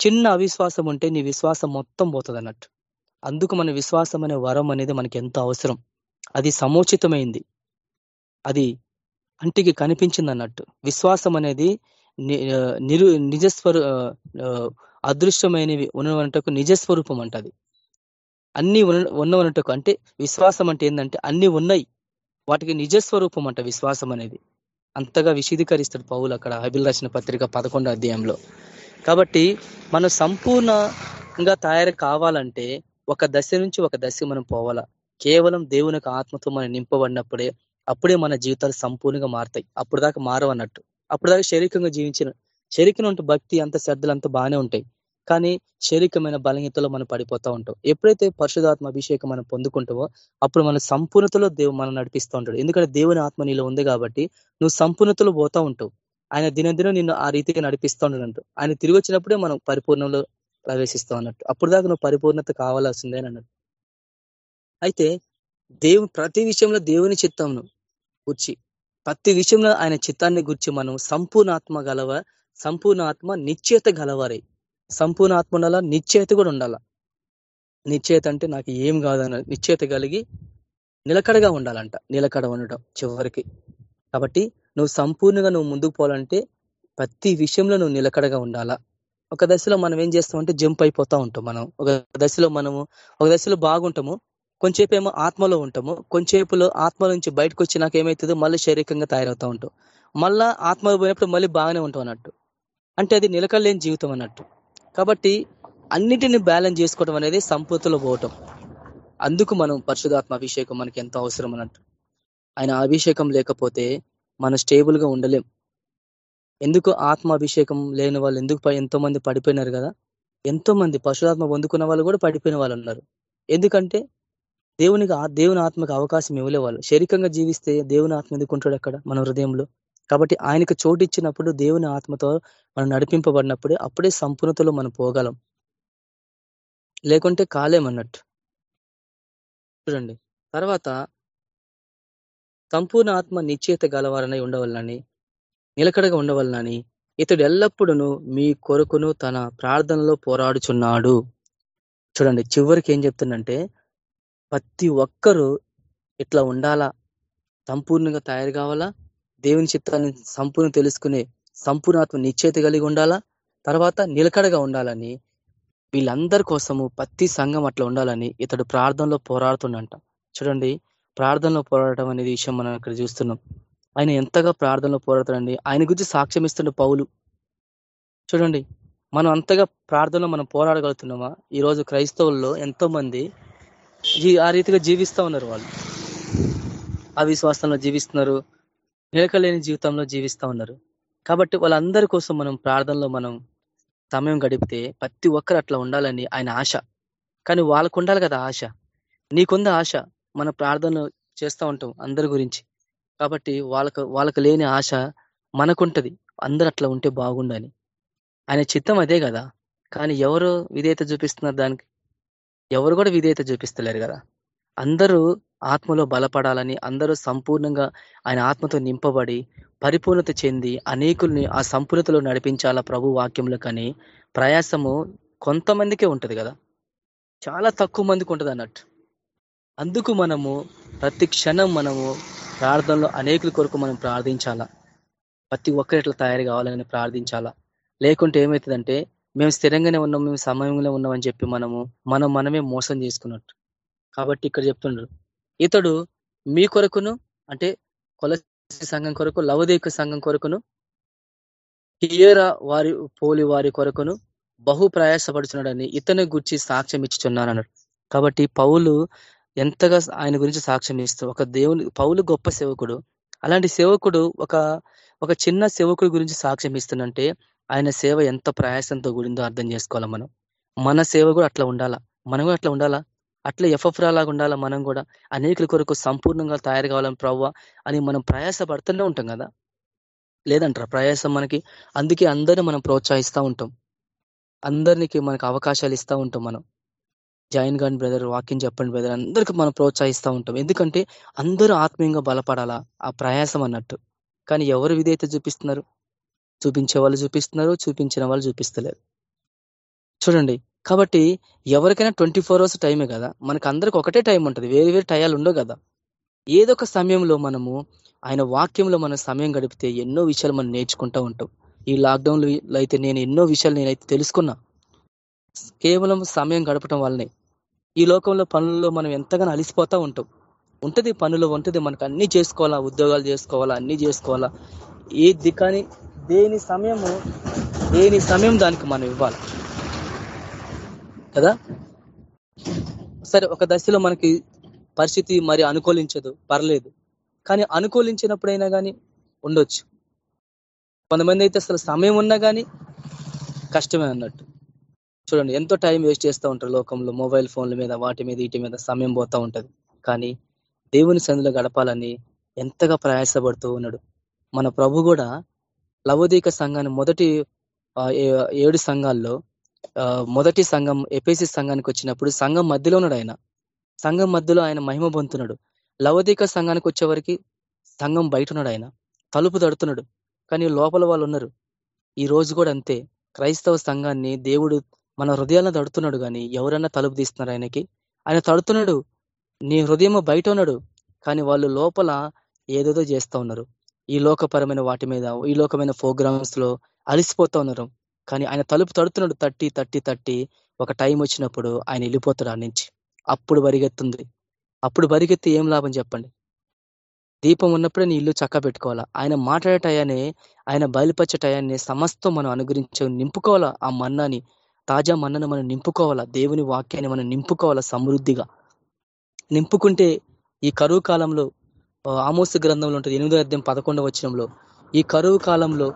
చిన్న అవిశ్వాసం ఉంటే నీ విశ్వాసం మొత్తం పోతుంది అన్నట్టు అందుకు మన విశ్వాసం అనే వరం అనేది మనకి ఎంత అవసరం. అది సముచితమైంది. అది అంటికి కనిపించింది అన్నట్టు విశ్వాసం అనేది నిరు నిజస్వరు అదృశ్యమైనవి ఉన్నవనటకు నిజస్వరూపం అంటది అన్ని ఉన్నవనటకు అంటే విశ్వాసం అంటే ఏంటంటే అన్ని ఉన్నాయి. వాటికి నిజస్వరూపం అంట విశ్వాసం అనేది. అంతగా విశీదీకరిస్తాడు పౌలు అక్కడ అభిల్ రాసిన పత్రిక పదకొండో అధ్యాయంలో. కాబట్టి మనం సంపూర్ణంగా తయారు కావాలంటే ఒక దశ నుంచి ఒక దశ మనం పోవాలా. కేవలం దేవుని ఆత్మతో మనం నింపబడినప్పుడే అప్పుడే మన జీవితాలు సంపూర్ణంగా మారుతాయి. అప్పుడు దాకా మారవన్నట్టు. అప్పుడు దాకా శరీరంగా జీవించిన శరీరం ఉంటే భక్తి అంత శ్రద్ధలు అంతా బాగానే ఉంటాయి. కానీ శారీరకమైన బలహీనతలో మనం పడిపోతూ ఉంటాం. ఎప్పుడైతే పరిశుధాత్మ అభిషేకం మనం పొందుకుంటావో అప్పుడు మన సంపూర్ణతలో దేవు మనం నడిపిస్తూ ఉంటాడు. ఎందుకంటే దేవుని ఆత్మ నీలో ఉంది కాబట్టి నువ్వు సంపూర్ణతలో పోతా ఉంటావు. ఆయన దినదినం నిన్ను ఆ రీతిగా నడిపిస్తూ ఉండడంటు ఆయన తిరిగి వచ్చినప్పుడే మనం పరిపూర్ణంలో ప్రవేశిస్తాం అన్నట్టు. అప్పుడు దాకా నువ్వు పరిపూర్ణత కావాల్సిందే అన్నట్టు అయితే దేవు ప్రతి విషయంలో దేవుని చిత్తంను గుర్చి ప్రతి విషయంలో ఆయన చిత్తాన్ని గుర్చి మనం సంపూర్ణ ఆత్మ గలవ సంపూర్ణ ఆత్మ నిశ్చేత గలవారై సంపూర్ణ ఆత్మ ఉండాలా? నిశ్చేత కూడా ఉండాలా? నిశ్చేత అంటే నాకు ఏం కాదన్న నిశ్చేత కలిగి నిలకడగా ఉండాలంట. నిలకడ ఉండటం చివరికి. కాబట్టి నువ్వు సంపూర్ణంగా నువ్వు ముందుకు పోవాలంటే ప్రతి విషయంలో నువ్వు నిలకడగా ఉండాలా? ఒక దశలో మనం ఏం చేస్తామంటే జంప్ అయిపోతా ఉంటాం మనం. ఒక దశలో మనము ఒక దశలో బాగుంటాము. కొంచెంసేపు ఏమో ఆత్మలో ఉంటాము. కొంచెంసేపులో ఆత్మ నుంచి బయటకు వచ్చి నాకు ఏమవుతుందో మళ్ళీ శారీరకంగా తయారవుతా ఉంటాం. మళ్ళా ఆత్మలో పోయినప్పుడు మళ్ళీ బాగానే ఉంటాం అన్నట్టు. అంటే అది నిలకడలేని జీవితం అన్నట్టు. కాబట్టి అన్నిటిని బ్యాలెన్స్ చేసుకోవడం అనేది సంపూర్తిలో పోవటం. అందుకు మనం పరిశుధాత్మ అభిషేకం మనకి ఎంతో అవసరం అన్నట్టు. ఆయన అభిషేకం లేకపోతే మనం స్టేబుల్గా ఉండలేం. ఎందుకు ఆత్మాభిషేకం లేని వాళ్ళు ఎందుకు ఎంతో మంది పడిపోయినారు కదా? ఎంతో మంది పరశురాత్మ పొందుకున్న వాళ్ళు కూడా పడిపోయిన వాళ్ళు ఉన్నారు. ఎందుకంటే దేవునికి దేవుని ఆత్మకు అవకాశం ఇవ్వలే వాళ్ళు శరీరంగా జీవిస్తే దేవుని ఆత్మ ఎందుకుంటాడు అక్కడ మన హృదయంలో? కాబట్టి ఆయనకు చోటు ఇచ్చినప్పుడు దేవుని ఆత్మతో మనం నడిపింపబడినప్పుడే అప్పుడే సంపూర్ణతలో మనం పోగలం. లేకుంటే కాలేమన్నట్టు చూడండి. తర్వాత సంపూర్ణ ఆత్మ నిశ్చేత గలవారనై ఉండవాలని నిలకడగా ఉండవాలని ఇతడు ఎల్లప్పుడూ మీ కొరకును తన ప్రార్థనలో పోరాడుచున్నాడు. చూడండి. చివరికి ఏం చెప్తుందంటే ప్రతి ఒక్కరూ ఇట్లా ఉండాలా? సంపూర్ణంగా తయారు కావాలా? దేవుని చిత్తాన్ని సంపూర్ణ తెలుసుకునే సంపూర్ణాత్మ నిశ్చేత కలిగి ఉండాలా? తర్వాత నిలకడగా ఉండాలని వీళ్ళందరి కోసము ప్రతి సంఘం అట్లా ఉండాలని ఇతడు ప్రార్థనలో పోరాడుతుండంట. చూడండి ప్రార్థనలో పోరాడటం అనేది విషయం మనం ఇక్కడ చూస్తున్నాం. ఆయన ఎంతగా ప్రార్థనలో పోరాడుతాడండి? ఆయన గురించి సాక్ష్యం ఇస్తుండే పౌలు. చూడండి మనం అంతగా ప్రార్థనలో మనం పోరాడగలుగుతున్నామా? ఈరోజు క్రైస్తవుల్లో ఎంతో మంది ఆ రీతిగా జీవిస్తూ ఉన్నారు వాళ్ళు. అవిశ్వాసంలో జీవిస్తున్నారు. నిలకలేని జీవితంలో జీవిస్తూ ఉన్నారు. కాబట్టి వాళ్ళందరి కోసం మనం ప్రార్థనలో మనం సమయం గడిపితే ప్రతి ఒక్కరు అట్లా ఉండాలని ఆయన ఆశ. కానీ వాళ్ళకు ఉండాలి కదా ఆశ. నీకుంది ఆశ. మన ప్రార్థనలు చేస్తూ ఉంటాం అందరి గురించి. కాబట్టి వాళ్ళకు వాళ్ళకు లేని ఆశ మనకుంటది. అందరు అట్లా ఉంటే బాగుండని. ఆయన చిత్తం అదే కదా. కానీ ఎవరు విధేయత చూపిస్తున్నారు దానికి? ఎవరు కూడా విధేయత చూపిస్తలేరు కదా. అందరూ ఆత్మలో బలపడాలని అందరూ సంపూర్ణంగా ఆయన ఆత్మతో నింపబడి పరిపూర్ణత చెంది అనేకుల్ని ఆ సంపూర్ణతలో నడిపించాలా ప్రభు వాక్యంలో కానీ ప్రయాసము కొంతమందికే ఉంటుంది కదా. చాలా తక్కువ మందికి ఉంటుంది అన్నట్టు. అందుకు మనము ప్రతి క్షణం మనము ప్రార్థనలో అనేకుల కొరకు మనం ప్రార్థించాలా? ప్రతి ఒక్కరు ఇట్లా తయారు కావాలని ప్రార్థించాలా? లేకుంటే ఏమవుతుందంటే మేము స్థిరంగానే ఉన్నాం మేము సమయంలో ఉన్నామని చెప్పి మనము మనం మనమే మోసం చేసుకున్నట్టు. కాబట్టి ఇక్కడ చెప్తుండ్రు ఇతడు మీ కొరకును అంటే కొలసి సంఘం కొరకు లవదేక సంఘం కొరకును హియర వారి పోలి వారి కొరకును బహు ప్రయాసపడుచున్నాడని ఇతని గురించి సాక్ష్యం ఇచ్చుచున్నానన్నాడు. కాబట్టి పౌలు ఎంతగా ఆయన గురించి సాక్ష్యం ఇస్తూ ఒక దేవుని పౌలు గొప్ప సేవకుడు. అలాంటి సేవకుడు ఒక ఒక చిన్న సేవకుడి గురించి సాక్ష్యం ఇస్తున్నంటే ఆయన సేవ ఎంత ప్రయాసంతో కూడిందో అర్థం చేసుకోవాలి మనం. మన సేవ కూడా అట్లా ఉండాలా? మనం కూడా అట్లా ఉండాలా? అట్లా ఎఫ్ఎఫ్రా లాగా ఉండాలా మనం కూడా? అనేకుల కొరకు సంపూర్ణంగా తయారు కావాలని ప్రవ్వ అని మనం ప్రయాస పడుతూనే ఉంటాం కదా? లేదంటారా? ప్రయాసం మనకి అందుకే అందరిని మనం ప్రోత్సహిస్తూ ఉంటాం. అందరికి మనకు అవకాశాలు ఇస్తూ ఉంటాం మనం. జాయిన్ గాని బ్రదర్ వాక్యం చెప్పండి బ్రదర్ అందరికి మనం ప్రోత్సహిస్తూ ఉంటాం. ఎందుకంటే అందరూ ఆత్మీయంగా బలపడాలా? ఆ ప్రయాసం అన్నట్టు. కానీ ఎవరు విధేయత చూపిస్తున్నారు? చూపించే వాళ్ళు చూపిస్తున్నారు చూపించిన వాళ్ళు చూపిస్తలేరు. చూడండి కాబట్టి ఎవరికైనా ట్వంటీ ఫోర్ అవర్స్ టైమే కదా. మనకు అందరికి ఒకటే టైం ఉంటుంది. వేరే వేరే టయాలు ఉండవు కదా. ఏదో ఒక సమయంలో మనము ఆయన వాక్యంలో మనం సమయం గడిపితే ఎన్నో విషయాలు మనం నేర్చుకుంటూ ఉంటాం. ఈ లాక్డౌన్లో అయితే నేను ఎన్నో విషయాలు నేనైతే తెలుసుకున్నా. కేవలం సమయం గడపటం వల్లనే. ఈ లోకంలో పనుల్లో మనం ఎంతగానో అలిసిపోతూ ఉంటాం. ఉంటుంది పనులు ఉంటుంది మనకు అన్నీ చేసుకోవాలా ఉద్యోగాలు చేసుకోవాలా అన్నీ చేసుకోవాలా. ఏ దికాని దేని సమయము దేని సమయం దానికి మనం ఇవ్వాలి. కదా? సరే ఒక దశలో మనకి పరిస్థితి మరి అనుకూలించదు పర్లేదు. కానీ అనుకూలించినప్పుడైనా కానీ ఉండొచ్చు. కొంతమంది అయితే అసలు సమయం ఉన్నా కానీ కష్టమే అన్నట్టు. చూడండి ఎంతో టైం వేస్ట్ చేస్తూ ఉంటారు లోకంలో మొబైల్ ఫోన్ల మీద వాటి మీద వీటి మీద సమయం పోతా ఉంటుంది. కానీ దేవుని సందులో గడపాలని ఎంతగా ప్రయాసపడుతూ ఉన్నాడు. మన ప్రభు కూడా లవోదీక సంఘాన్ని మొదటి ఏడు సంఘాల్లో మొదటి సంఘం ఎపేసి సంఘానికి వచ్చినప్పుడు సంఘం మధ్యలో ఉన్నాడు ఆయన. సంఘం మధ్యలో ఆయన మహిమ పొందుతున్నాడు. లవదీక సంఘానికి వచ్చేవరికి సంఘం బయట ఉన్నాడు ఆయన. తలుపు తడుతున్నాడు. కానీ లోపల వాళ్ళు ఉన్నారు. ఈ రోజు కూడా అంతే. క్రైస్తవ సంఘాన్ని దేవుడు మన హృదయాలను తడుతున్నాడు కానీ ఎవరన్నా తలుపు తీస్తున్నారు ఆయనకి? ఆయన తడుతున్నాడు. నీ హృదయం బయట ఉన్నాడు. కానీ వాళ్ళు లోపల ఏదేదో చేస్తూ ఉన్నారు. ఈ లోకపరమైన వాటి మీద ఈ లోకమైన ప్రోగ్రామ్స్లో ఉన్నారు. కానీ ఆయన తలుపు తడుతున్నాడు. తట్టి తట్టి తట్టి ఒక టైం వచ్చినప్పుడు ఆయన వెళ్ళిపోతాడు ఆ నుంచి. అప్పుడు పరిగెత్తుంది. అప్పుడు పరిగెత్తి ఏం లాభం చెప్పండి? దీపం ఉన్నప్పుడే నీ ఇల్లు చక్క పెట్టుకోవాలా? ఆయన మాట్లాడేటయానే ఆయన బయలుపరచటయాన్ని సమస్తం మనం అనుగ్రహించ నింపుకోవాలా? ఆ మన్నాని తాజా మన్నను మనం నింపుకోవాలా? దేవుని వాక్యాన్ని మనం నింపుకోవాలా సమృద్ధిగా? నింపుకుంటే ఈ కరువు కాలంలో ఆమోస గ్రంథంలో ఉంటుంది. ఎనిమిదో అధ్యాయం పదకొండవ వచ్చినంలో ఈ కరువు కాలంలో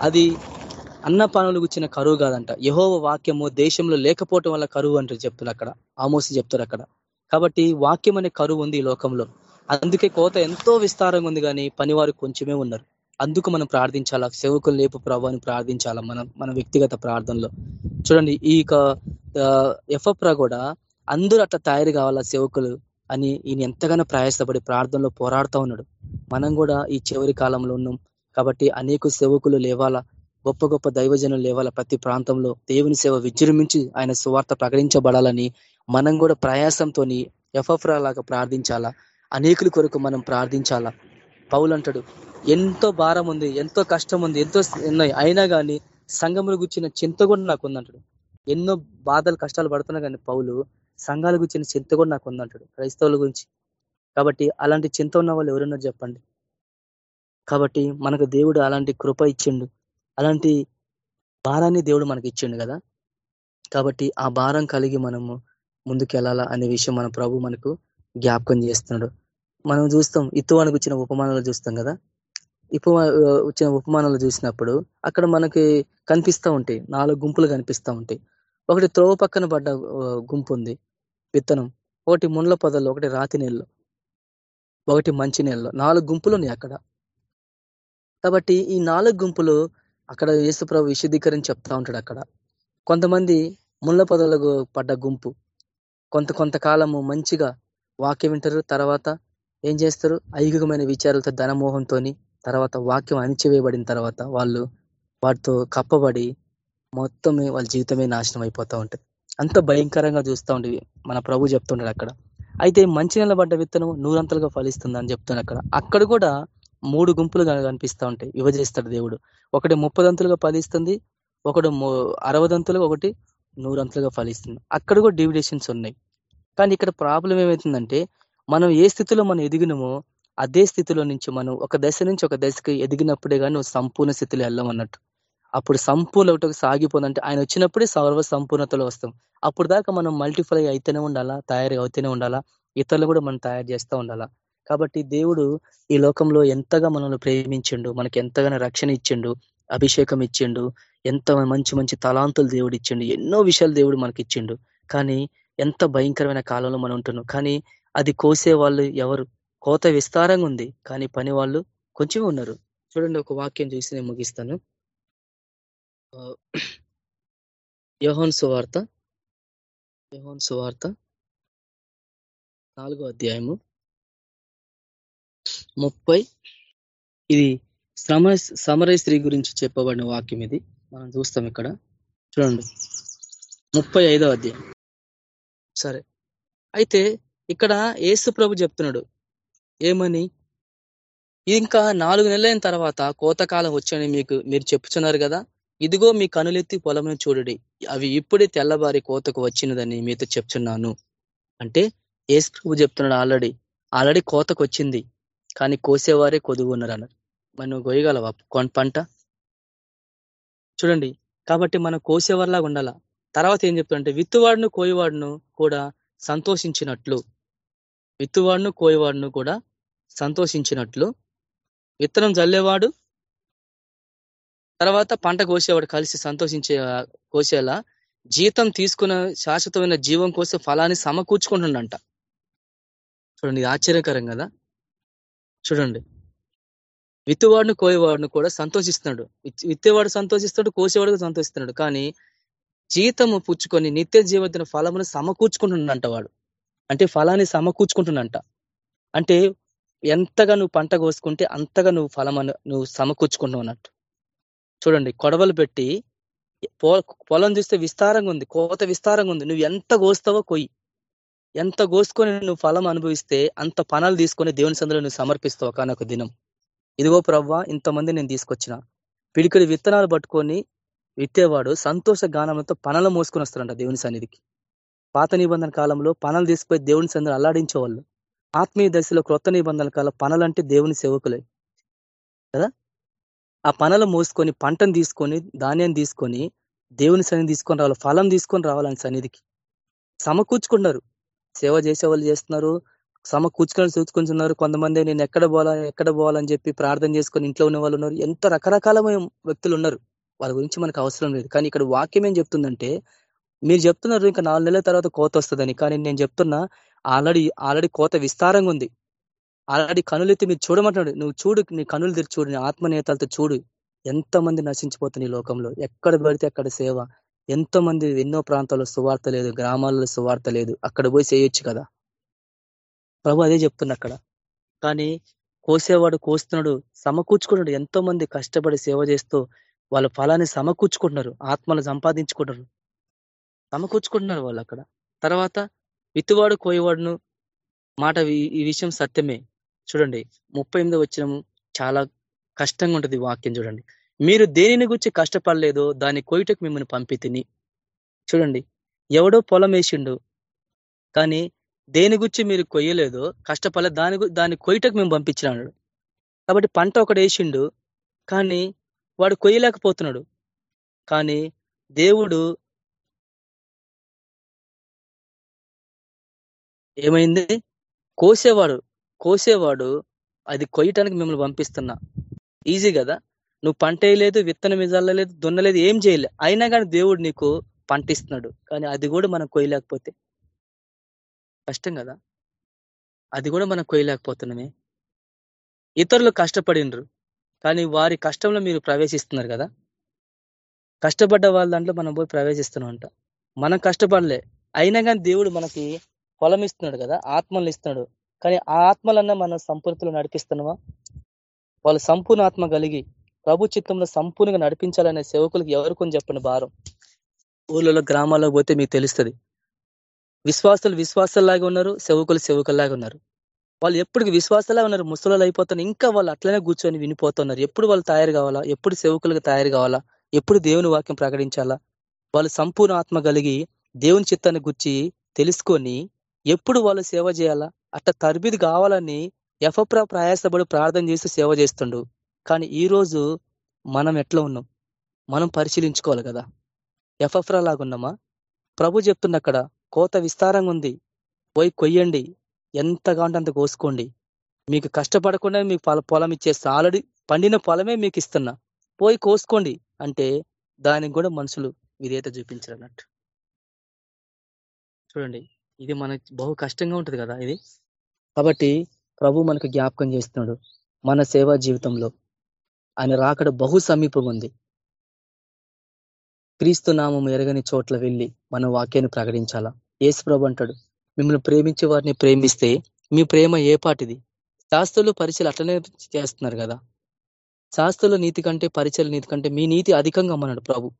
అది అన్న పనులు గుచ్చిన కరువు కాదంట. యహోవ వాక్యము దేశంలో లేకపోవటం వల్ల కరువు అంటారు చెప్తున్నారు అక్కడ. ఆమోసి చెప్తారు అక్కడ. కాబట్టి వాక్యం అనే కరువు ఉంది ఈ లోకంలో. అందుకే కోత ఎంతో విస్తారంగా ఉంది కానీ పనివారు కొంచెమే ఉన్నారు. అందుకు మనం ప్రార్థించాలా? సేవకులు లేపు ప్రభాని ప్రార్థించాలా మనం? మన వ్యక్తిగత ప్రార్థనలో. చూడండి ఈ ఎఫ్ఎఫ్రా కూడా అందరూ అట్లా తయారు కావాలా సేవకులు అని ఈయన ఎంతగానో ప్రయాసపడి ప్రార్థనలో పోరాడుతూ ఉన్నాడు. మనం కూడా ఈ చివరి కాలంలో ఉన్నాం కాబట్టి అనేక సేవకులు లేవాలా? గొప్ప గొప్ప దైవజనం లేవాలా ప్రతి ప్రాంతంలో. దేవుని సేవ విజృంభించి ఆయన సువార్త ప్రకటించబడాలని మనం కూడా ప్రయాసంతో ఎఫ్ఎఫ్రా లాగా ప్రార్థించాలా? అనేకుల కొరకు మనం ప్రార్థించాలా? పౌలు అంటాడు ఎంతో భారం ఉంది ఎంతో కష్టం ఉంది ఎంతో ఉన్నాయి అయినా కానీ సంఘములు గుచ్చిన చింత కూడా నాకు ఉందంటాడు ఎన్నో బాధలు కష్టాలు పడుతున్నా కానీ పౌలు సంఘాల గురించిన చింత కూడా నాకు ఉందంటాడు క్రైస్తవుల గురించి. కాబట్టి అలాంటి చింత ఉన్న వాళ్ళు ఎవరున్నారు చెప్పండి? కాబట్టి మనకు దేవుడు అలాంటి కృప ఇచ్చిండు. అలాంటి భారాన్ని దేవుడు మనకి ఇచ్చిండు కదా. కాబట్టి ఆ భారం కలిగి మనము ముందుకెళ్ళాలా అనే విషయం మన ప్రభు మనకు జ్ఞాపకం చేస్తున్నాడు. మనం చూస్తాం ఇత్తువానికి వచ్చిన ఉపమానాలు చూస్తాం కదా. ఇప్పు వచ్చిన ఉపమానాలు చూసినప్పుడు అక్కడ మనకి కనిపిస్తూ ఉంటాయి. నాలుగు గుంపులు కనిపిస్తూ ఉంటాయి. ఒకటి త్రోవ పక్కన పడ్డ గుంపు ఉంది. విత్తనం. ఒకటి ముండ్ల పొదల్లో ఒకటి రాతి నీళ్ళు ఒకటి మంచి నీళ్ళు నాలుగు గుంపులు ఉన్నాయి అక్కడ. కాబట్టి ఈ నాలుగు గుంపులు అక్కడ యేసుప్రభు విశుద్ధీకరించి చెప్తా ఉంటాడు అక్కడ. కొంతమంది ముళ్ళ పొదలకు పడ్డ గుంపు. కొంత కొంతకాలము మంచిగా వాక్యం వింటారు తర్వాత ఏం చేస్తారు? ఐగికమైన విచారాలతో ధనమోహంతో తర్వాత వాక్యం అణిచివేయబడిన తర్వాత వాళ్ళు వాటితో కప్పబడి మొత్తమే వాళ్ళ జీవితమే నాశనం అయిపోతూ ఉంటుంది అంత భయంకరంగా చూస్తూ ఉండేవి మన ప్రభు చెప్తుండడు అక్కడ. అయితే మంచి నిలబడ్డ విత్తనం నూరంతలుగా ఫలిస్తుంది అని చెప్తున్నాడు అక్కడ. అక్కడ కూడా మూడు గుంపులుగా కనిపిస్తూ ఉంటాయి. విభజిస్తాడు దేవుడు. ఒకటి ముప్పదంతులుగా ఫలిస్తుంది ఒకటి అరవదంతులుగా ఒకటి నూరంతులుగా ఫలిస్తుంది. అక్కడ కూడా డివిడేషన్స్ ఉన్నాయి. కానీ ఇక్కడ ప్రాబ్లం ఏమవుతుందంటే మనం ఏ స్థితిలో మనం ఎదిగినమో అదే స్థితిలో నుంచి మనం ఒక దశ నుంచి ఒక దశకి ఎదిగినప్పుడే కానీ నువ్వు సంపూర్ణ స్థితిలో వెళ్ళమన్నట్టు అప్పుడు సంపూర్ణ ఒకటి సాగిపోదంటే ఆయన వచ్చినప్పుడే సర్వ సంపూర్ణతలో వస్తాం. అప్పుడు దాకా మనం మల్టిఫ్లై అయితేనే ఉండాలా తయారు అవుతూనే ఉండాలా ఇతరులు కూడా మనం తయారు చేస్తూ ఉండాలా? కాబట్టి దేవుడు ఈ లోకంలో ఎంతగా మనల్ని ప్రేమించిండు మనకి ఎంతగానో రక్షణ ఇచ్చిండు అభిషేకం ఇచ్చిండు ఎంత మంచి మంచి తలాంతులు దేవుడు ఇచ్చిండు ఎన్నో విషయాలు దేవుడు మనకి ఇచ్చిండు కానీ ఎంత భయంకరమైన కాలంలో మనం ఉంటున్నాం. కానీ అది కోసే వాళ్ళు ఎవరు? కోత విస్తారంగా ఉంది. కానీ పని వాళ్ళు కొంచెం ఉన్నారు. చూడండి ఒక వాక్యం చూసి నేను ముగిస్తాను. యోహన్ సువార్త యోహన్ సువార్త నాలుగో అధ్యాయము. ముప్పై. ఇది శ్రమ సమరయ స్త్రీ గురించి చెప్పబడిన వాక్యం ఇది. మనం చూస్తాం ఇక్కడ. చూడండి. ముప్పై ఐదో అధ్యాయం. సరే. అయితే ఇక్కడ ఏసు ప్రభు చెప్తున్నాడు. ఏమని? ఇంకా నాలుగు నెలలైన తర్వాత కోతకాలం వచ్చని మీకు మీరు చెప్పుచున్నారు కదా? ఇదిగో మీ కనులెత్తి పొలమును చూడడి. అవి ఇప్పుడే తెల్లబారి కోతకు వచ్చినదని మీతో చెప్తున్నాను. అంటే ఏసు ప్రభు చెప్తున్నాడు ఆల్రెడీ. ఆల్రెడీ కోతకు వచ్చింది. కానీ కోసేవారే కొదువు ఉన్నారు అన్నారు మనం కొయ్యగలవా పంట? చూడండి కాబట్టి మనం కోసేవారిలాగా ఉండాల. తర్వాత ఏం చెప్తుంటే విత్తువాడును కోయవాడును కూడా సంతోషించినట్లు. విత్తువాడును కోయివాడును కూడా సంతోషించినట్లు. విత్తనం జల్లేవాడు తర్వాత పంట కోసేవాడు కలిసి సంతోషించే కోసేలా జీతం తీసుకున్న శాశ్వతమైన జీవం కోసం ఫలాన్ని సమకూర్చుకుంటుండంట చూడండి ఆశ్చర్యకరం కదా. చూడండి. విత్తువాడిని కోయేవాడిని కూడా సంతోషిస్తున్నాడు. విత్తేవాడు సంతోషిస్తాడు కోసేవాడు సంతోషిస్తున్నాడు. కానీ జీతము పుచ్చుకొని నిత్య జీవితం ఫలమును సమకూర్చుకుంటున్నంట వాడు. అంటే ఫలాన్ని సమకూర్చుకుంటున్నంట అంటే ఎంతగా నువ్వు పంట కోసుకుంటే అంతగా నువ్వు ఫలం నువ్వు సమకూర్చుకుంటున్నావు అన్నట్టు. చూడండి కొడవలు పెట్టి పొలం చూస్తే విస్తారంగా ఉంది కోత విస్తారంగా ఉంది. నువ్వు ఎంత కోస్తావో కొయ్యి. ఎంత కోసుకొని నువ్వు ఫలం అనుభవిస్తే అంత పనాలు తీసుకొని దేవుని సందులో నువ్వు సమర్పిస్తావు కానొక దినం. ఇదిగో ప్రవ్వా ఇంతమంది నేను తీసుకొచ్చిన. పిడికిడి విత్తనాలు పట్టుకొని విత్తేవాడు సంతోష గానంతో పనలు మోసుకొని వస్తారంట దేవుని సన్నిధికి. పాత నిబంధన కాలంలో పనలు తీసుకుపోయి దేవుని సన్నిధిని అల్లాడించేవాళ్ళు. ఆత్మీయ దశలో క్రొత్త నిబంధనల కాలం పనలంటే దేవుని సేవకులే. కదా? ఆ పనలు మోసుకొని పంటను తీసుకొని ధాన్యం తీసుకొని దేవుని సన్నిధి తీసుకొని రావాలి ఫలం తీసుకొని రావాలని సన్నిధికి. సమకూర్చుకున్నారు సేవ చేసే వాళ్ళు చేస్తున్నారు. సమకూర్చుకొని చూసుకుంటున్నారు కొంతమంది నేను ఎక్కడ పోవాలా ఎక్కడ పోవాలని చెప్పి ప్రార్థన చేసుకొని ఇంట్లో ఉన్న వాళ్ళు ఉన్నారు. ఎంత రకరకాలమైన వ్యక్తులు ఉన్నారు. వాళ్ళ గురించి మనకు అవసరం లేదు. కానీ ఇక్కడ వాక్యం ఏం చెప్తుందంటే మీరు చెప్తున్నారు ఇంకా నాలుగు నెలల తర్వాత కోత వస్తుందని. కానీ నేను చెప్తున్నా ఆల్రెడీ ఆల్రెడీ కోత విస్తారంగా ఉంది. ఆల్రెడీ కనులెత్తి మీరు చూడమంటున్నాడు. నువ్వు చూడు నీ కనులు తెరి చూడు నీ ఆత్మనేతలతో చూడు. ఎంతమంది నశించిపోతుంది ఈ లోకంలో. ఎక్కడ పడితే అక్కడ సేవ. ఎంతో మంది ఎన్నో ప్రాంతాల్లో సువార్త లేదు గ్రామాల్లో సువార్త లేదు అక్కడ పోయి చేయొచ్చు కదా. ప్రభు అదే చెప్తున్నా అక్కడ. కానీ కోసేవాడు కోస్తున్నాడు సమకూర్చుకుంటున్నాడు ఎంతో మంది కష్టపడి సేవ చేస్తూ వాళ్ళ ఫలాన్ని సమకూర్చుకుంటున్నారు ఆత్మలు సంపాదించుకుంటున్నారు. సమకూర్చుకుంటున్నారు వాళ్ళు అక్కడ. తర్వాత విత్తువాడు కోయవాడును మాట ఈ విషయం సత్యమే. చూడండి ముప్పై ఎనిమిది వచ్చినము చాలా కష్టంగా ఉంటుంది వాక్యం చూడండి. మీరు దేనిని గురించి కష్టపడలేదో దాని కోయిటకు మిమ్మల్ని పంపితిని. చూడండి ఎవడో పొలం వేసిండు కానీ దేని గురించి మీరు కొయ్యలేదో కష్టపడలేదు దాని దాని కొయ్యటకు మేము పంపించినాడు. కాబట్టి పంట ఒకటి వేసిండు కానీ వాడు కొయ్యలేకపోతున్నాడు. కానీ దేవుడు ఏమైంది? కోసేవాడు కోసేవాడు అది కొయ్యటానికి మిమ్మల్ని పంపిస్తున్నా. ఈజీ కదా? నువ్వు పంట వేయలేదు విత్తనం ఇజల్లలేదు దున్నలేదు ఏం చేయలేదు అయినా కానీ దేవుడు నీకు పంట ఇస్తున్నాడు కానీ అది కూడా మనం కొయ్యలేకపోతే. కష్టం కదా? అది కూడా మనం కొయ్యలేకపోతున్నామే. ఇతరులు కష్టపడినరు. కానీ వారి కష్టంలో మీరు ప్రవేశిస్తున్నారు కదా? కష్టపడ్డ వాళ్ళ దాంట్లో మనం పోయి ప్రవేశిస్తున్నాం అంట మనం కష్టపడలే. అయినా కానీ దేవుడు మనకి పొలం ఇస్తున్నాడు కదా? ఆత్మలు ఇస్తున్నాడు. కానీ ఆ ఆత్మలన్నా మనం సంపూర్ణతలు నడిపిస్తున్నామా? వాళ్ళు సంపూర్ణ ఆత్మ కలిగి ప్రభు చిత్తంలో సంపూర్ణంగా నడిపించాలనే సేవకులకు ఎవరికొని చెప్పండి భారం. ఊళ్ళలో గ్రామాల్లో పోతే మీకు తెలుస్తుంది. విశ్వాసులు విశ్వాసాలాగా ఉన్నారు సేవకులు సేవకుల్లాగా ఉన్నారు. వాళ్ళు ఎప్పటికి విశ్వాసలా ఉన్నారు ముసలాలు అయిపోతున్నారు ఇంకా వాళ్ళు అట్లనే కూర్చొని వినిపోతున్నారు. ఎప్పుడు వాళ్ళు తయారు కావాలా? ఎప్పుడు సేవకులకు తయారు కావాలా? ఎప్పుడు దేవుని వాక్యం ప్రకటించాలా? వాళ్ళు సంపూర్ణ ఆత్మ కలిగి దేవుని చిత్తాన్ని గుర్చి తెలుసుకొని ఎప్పుడు వాళ్ళు సేవ చేయాలా? అట్లా తరబిది కావాలని ఎఫప్ర ప్రయాసపడి ప్రార్థన చేసి సేవ చేస్తుండు. కానీ ఈరోజు మనం ఎట్లా ఉన్నాం? మనం పరిశీలించుకోవాలి కదా. ఎఫఫ్రా లాగున్నామా ప్రభు చెప్తున్న అక్కడ కోత విస్తారంగా ఉంది. పోయి కొయ్యండి. ఎంత కావాలంటే అంత కోసుకోండి. మీకు కష్టపడకుండా మీకు పొలం ఇచ్చేస్తా ఆల్రెడీ పండిన పొలమే మీకు ఇస్తున్నా. పోయి కోసుకోండి అంటే దానికి కూడా మనుషులు విధేయత చూపించారు అన్నట్టు చూడండి ఇది మనకి బహు కష్టంగా ఉంటుంది కదా ఇది. కాబట్టి ప్రభు మనకు జ్ఞాపకం చేస్తున్నాడు మన సేవా జీవితంలో. ఆయన రాకడ బహు సమీపం ఉంది క్రీస్తు నామం ఎరగని చోట్ల వెళ్ళి మన వాక్యాన్ని ప్రకటించాలా? ఏసు ప్రభు అంటాడు మిమ్మల్ని ప్రేమించే వారిని ప్రేమిస్తే మీ ప్రేమ ఏ పాటిది? శాస్త్రులు పరిచయలు అట్లనే చేస్తున్నారు కదా. శాస్త్రుల నీతి కంటే పరిచయల నీతి కంటే మీ నీతి అధికంగా అమ్మన్నాడు ప్రభు.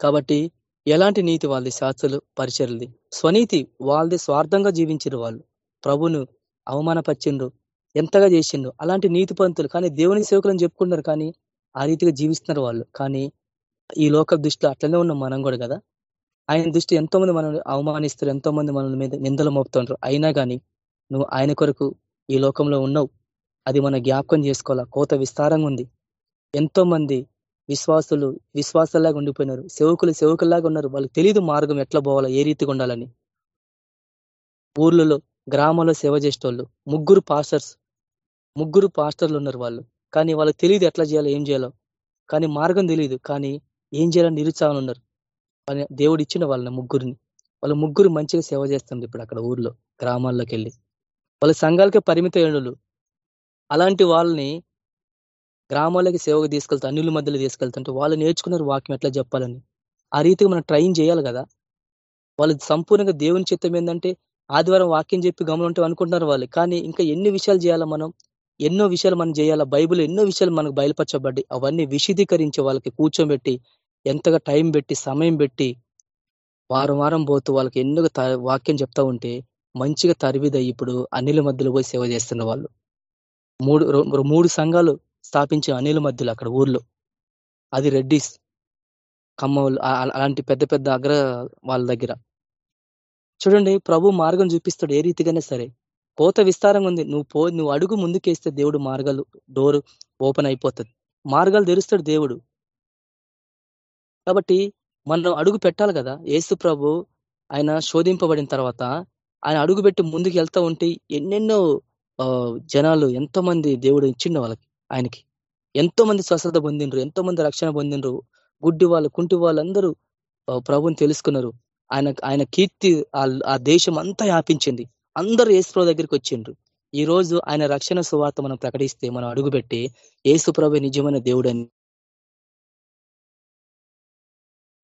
కాబట్టి ఎలాంటి నీతి వాళ్ళది? శాస్త్రులు పరిచయలది. స్వనీతి వాళ్ళది స్వార్థంగా జీవించారు వాళ్ళు. ప్రభును అవమానపరిచిండ్రు. ఎంతగా చేసిండ్రు అలాంటి నీతి పంతులు కానీ దేవుని సేవకులను చెప్పుకుంటున్నారు కానీ ఆ రీతిగా జీవిస్తున్నారు వాళ్ళు. కానీ ఈ లోక దృష్టిలో అట్లనే ఉన్నాం మనం కూడా కదా. ఆయన దృష్టి ఎంతో మంది మనల్ని అవమానిస్తారు ఎంతో మంది మన మీద నిందలు మోపుతుంటారు. అయినా కానీ నువ్వు ఆయన కొరకు ఈ లోకంలో ఉన్నావు. అది మన జ్ఞాపకం చేసుకోవాలా? కోత విస్తారంగా ఉంది. ఎంతో మంది విశ్వాసులు విశ్వాసలాగా ఉండిపోయినారు. సేవకులు సేవకుల్లాగా ఉన్నారు. వాళ్ళకి తెలియదు మార్గం ఎట్లా పోవాలా ఏ రీతిగా ఉండాలని. ఊర్లలో గ్రామంలో సేవ చేసేటోళ్ళు ముగ్గురు పాస్టర్స్ ముగ్గురు పాస్టర్లు ఉన్నారు వాళ్ళు. కానీ వాళ్ళకి తెలియదు ఎట్లా చేయాలో ఏం చేయాలో. కానీ మార్గం తెలియదు కానీ ఏం చేయాలని నిరుత్సాహం ఉన్నారు. దేవుడు ఇచ్చిన వాళ్ళని ముగ్గురిని. వాళ్ళ ముగ్గురు మంచిగా సేవ చేస్తుంది ఇప్పుడు అక్కడ ఊర్లో గ్రామాల్లోకి వెళ్ళి. వాళ్ళ సంఘాలకే పరిమిత ఏణులు అలాంటి వాళ్ళని గ్రామాలకి సేవకు తీసుకెళ్తా అన్నిల మధ్యలో తీసుకెళ్తుంటే వాళ్ళు నేర్చుకున్నారు వాక్యం ఎట్లా చెప్పాలని. ఆ రీతిగా మనం ట్రైన్ చేయాలి కదా. వాళ్ళు సంపూర్ణంగా దేవుని చిత్తం ఏంటంటే ఆదివారం వాక్యం చెప్పి గమనం అనుకుంటున్నారు వాళ్ళు. కానీ ఇంకా ఎన్ని విషయాలు చేయాలా మనం? ఎన్నో విషయాలు మనం చేయాలా? బైబుల్ ఎన్నో విషయాలు మనకు బయలుపరచబడి అవన్నీ విశదీకరించి వాళ్ళకి కూర్చోబెట్టి ఎంతగా టైం పెట్టి సమయం పెట్టి వారం వారం పోతూ వాళ్ళకి ఎన్నో వాక్యం చెప్తా ఉంటే మంచిగా తరివిదయ్యి ఇప్పుడు అనిల మధ్యలో పోయి సేవ చేస్తున్న వాళ్ళు. మూడు మూడు సంఘాలు స్థాపించిన అనిల మధ్యలో అక్కడ ఊర్లో. అది రెడ్డిస్ కమ్మవులు అలాంటి పెద్ద పెద్ద అగ్ర వాళ్ళ దగ్గర. చూడండి ప్రభు మార్గం చూపిస్తాడు ఏ రీతిగానే సరే. కోత విస్తారంగా ఉంది. నువ్వు పో నువ్వు అడుగు ముందుకేస్తే దేవుడు మార్గాలు డోర్ ఓపెన్ అయిపోతుంది. మార్గాలు తెరుస్తాడు దేవుడు. కాబట్టి మనం అడుగు పెట్టాలి కదా. ఏసు ప్రభు ఆయన శోధింపబడిన తర్వాత ఆయన అడుగు పెట్టి ముందుకు వెళ్తా ఉంటే ఎన్నెన్నో జనాలు ఎంతో మంది దేవుడు ఇచ్చిండు వాళ్ళకి ఆయనకి. ఎంతో మంది స్వస్థత పొందిండ్రు ఎంతో మంది రక్షణ పొందిండ్రు. గుడ్డి వాళ్ళు కుంటి వాళ్ళందరూ ప్రభుని తెలుసుకున్నారు. ఆయన ఆయన కీర్తి ఆ దేశం అంతా వ్యాపించింది. అందరూ ఏసు దగ్గరికి వచ్చిండ్రు. ఈ రోజు ఆయన రక్షణ సువార్త మనం ప్రకటిస్తే మనం అడుగుపెట్టి ఏసు ప్రభు నిజమైన దేవుడని.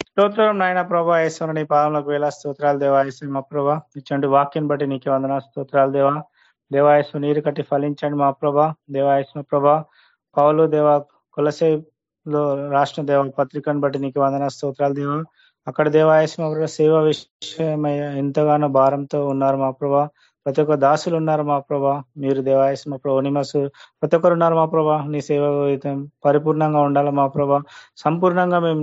స్తోత్రం నాయన ప్రభా నీ పాదంలోకి వేళ స్తోత్రాలు దేవాయశ్వరి మా ప్రభా ఇచ్చండి వాక్యం బట్టి నీకు వందన స్తోత్రాలు దేవా. దేవాయసు నీరు కట్టి ఫలించండి మా ప్రభా. దేవాయసు ప్రభా పౌలు దేవ కులసేలో రాష్ట్ర దేవ పత్రికను బట్టి నీకు వందన స్తోత్రాలు దేవా. అక్కడ దేవాయసం మా ప్రభా సేవ విషయమై ఎంతగానో భారంతో ఉన్నారు మా ప్రభా. ప్రతి ఒక్క దాసులు ఉన్నారు మా ప్రభా. మీరు దేవాయసం మా ప్రభా నిమసు ప్రతి ఒక్కరు ఉన్నారు మా ప్రభా. నీ సేవ పరిపూర్ణంగా ఉండాలి మా ప్రభా. సంపూర్ణంగా మేము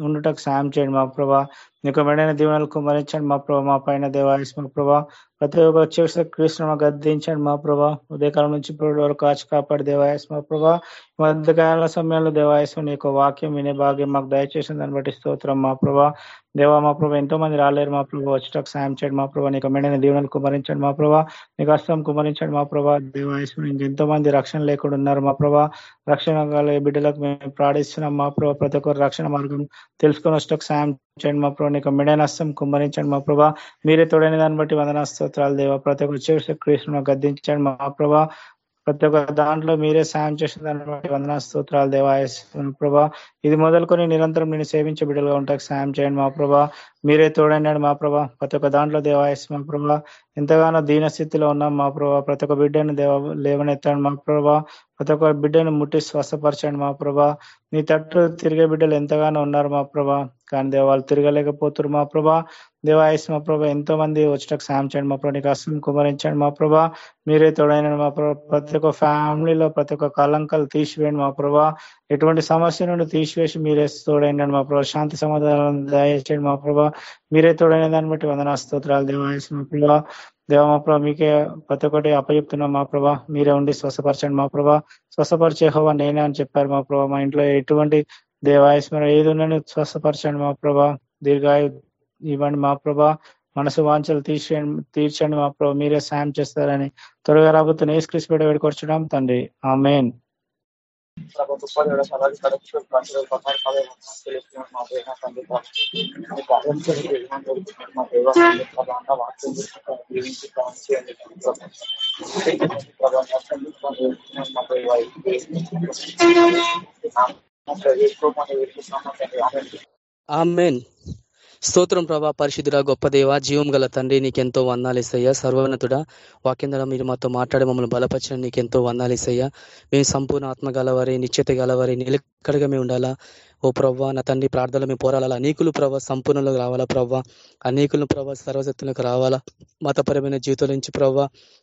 ఉండటకు సాయం చేయండి మా ప్రభా నీకు మెడైన దీవెనలు కుమరించండి మా ప్రభా మా పైన దేవాయస్ మా ప్రభా ప్రతి ఒక్క వచ్చేసి కృష్ణ గద్దించండి మా ప్రభా ఉదయకాలం నుంచి ఇప్పుడు వరకు కాచి కాపాడు దేవాయస్ మా ప్రభా మధ్యకాల సమయంలో దేవాయసం నీ వాక్యం వినే భాగ్యం మాకు దయచేసిన దాన్ని బట్టి స్తోత్రం మా ప్రభా దేవా మా ప్రభా ఎంతో మంది రాలేరు మా ప్రభా వచ్చటకు సాయం చేయండి మా ప్రభా నీకు మెడైన దీవెనలు కుమరించండి మా ప్రభా నీకు అస్తం కుమరించండి మా ప్రభా దేవాయసం ఇంకెంతో మంది రక్షణ లేకుండా ఉన్నారు మా ప్రభా రక్షణ బిడ్డలకు మేము ప్రాణిస్తున్నాం మా ప్రభావ ప్రతి ఒక్కరు రక్షణ మార్గం తెలుసుకొని వచ్చటకు సాయం చేయండి. మా ప్రభు నీకు మిడైనస్తం కుమ్మరించండి. మా ప్రభా మీరే తోడైన దాన్ని బట్టి వందన స్తోత్రాలు దేవ. ప్రతి ఒక్క చేసే కృష్ణ గద్దించండి. మా ప్రభా ప్రతి ఒక్క దాంట్లో మీరే సాయం చేసిన దాన్ని బట్టి వందన స్తోత్రాలు దేవాయసు ప్రభా ఇది మొదలుకొని నిరంతరం నేను సేవించే బిడ్డలుగా ఉంటాకు సాయం చేయండి. మా ప్రభా మీరే తోడైనాడు. మా ప్రభా ప్రతి ఒక్క దాంట్లో దేవాయసు మా ప్రభా ఎంతగానో దీన స్థితిలో ఉన్నాం. మా ప్రభా ప్రతి ఒక్క బిడ్డను దేవ లేవనెత్తాడు. మా ప్రభా ప్రతి ఒక్క బిడ్డను ముట్టి స్వస్థపరచండి మా ప్రభా నీ తట్టు తిరిగే బిడ్డలు ఎంతగానో ఉన్నారు మా ప్రభా కానీ దేవ వాళ్ళు తిరగలేకపోతున్నారు మా ప్రభా దేవాయస్ మా ప్రభా ఎంతో మంది వచ్చేటకు సాయం చేయండి మా ప్రభా నీకు అసలు కుమరించండి మా ప్రభా మీరే తోడైన మా ప్రభా ప్రతి ఒక్క ఫ్యామిలీలో ప్రతి ఒక్క కలంకలు తీసివేయండి మా ప్రభా ఎటువంటి సమస్య నుండి తీసివేసి మీరే తోడైన మా ప్రభా శాంతి సమాధానం దయచేయండి మా ప్రభా మీరే తోడైన దాన్ని బట్టి వందన స్తోత్రాలు దేవాయస్ మా ప్రభా దేవ మా ప్రభా మీకే ప్రతి ఒక్కటి అప్పచెప్తున్నాం మా ప్రభా. మీరే ఉండి స్వస్థపరచండి మా ప్రభా. స్వస్థపరిచే హోవా నేనే అని చెప్పారు మా ప్రభా. మా ఇంట్లో ఎటువంటి దేవాయస్మరణ ఏది ఉన్నాను స్వస్థపరచండి మా ప్రభా. దీర్ఘాయు ఇవ్వండి మా ప్రభా. మనసు వాంఛలు తీర్చండి తీర్చండి మా ప్రభా. మీరే సాయం చేస్తారని త్వరగా రాబోతున్న ఏసుక్రీస్ పెడ వేడుకొచ్చడం తండ్రి. Amen The balance of agreement will be made available for the March during the Council meeting process. The Government will be made available by the Amen. స్తోత్రం ప్రభా పరిశుద్ధుడ గొప్ప దేవ జీవం గల తండ్రి నీకెంతో వందాలేసయ్యా సర్వోన్నతుడ వాక్యం మీరు మాతో మాట్లాడి మమ్మల్ని బలపరచడం నీకెంతో వందాలేసయ్యా మేము సంపూర్ణ ఆత్మ గలవారి నిశ్చిత గలవారి నిలకడగా మేము ఉండాలా. ఓ ప్రవ్వ నా తండ్రి ప్రార్థనలు మేము పోరాడాలా? అనేకులు ప్రభావ సంపూర్ణంలోకి రావాలా ప్రవ్వ? అనేకులను ప్రభావ సర్వశక్తులకు రావాలా? మతపరమైన జీవితం నుంచి ప్రవ్వ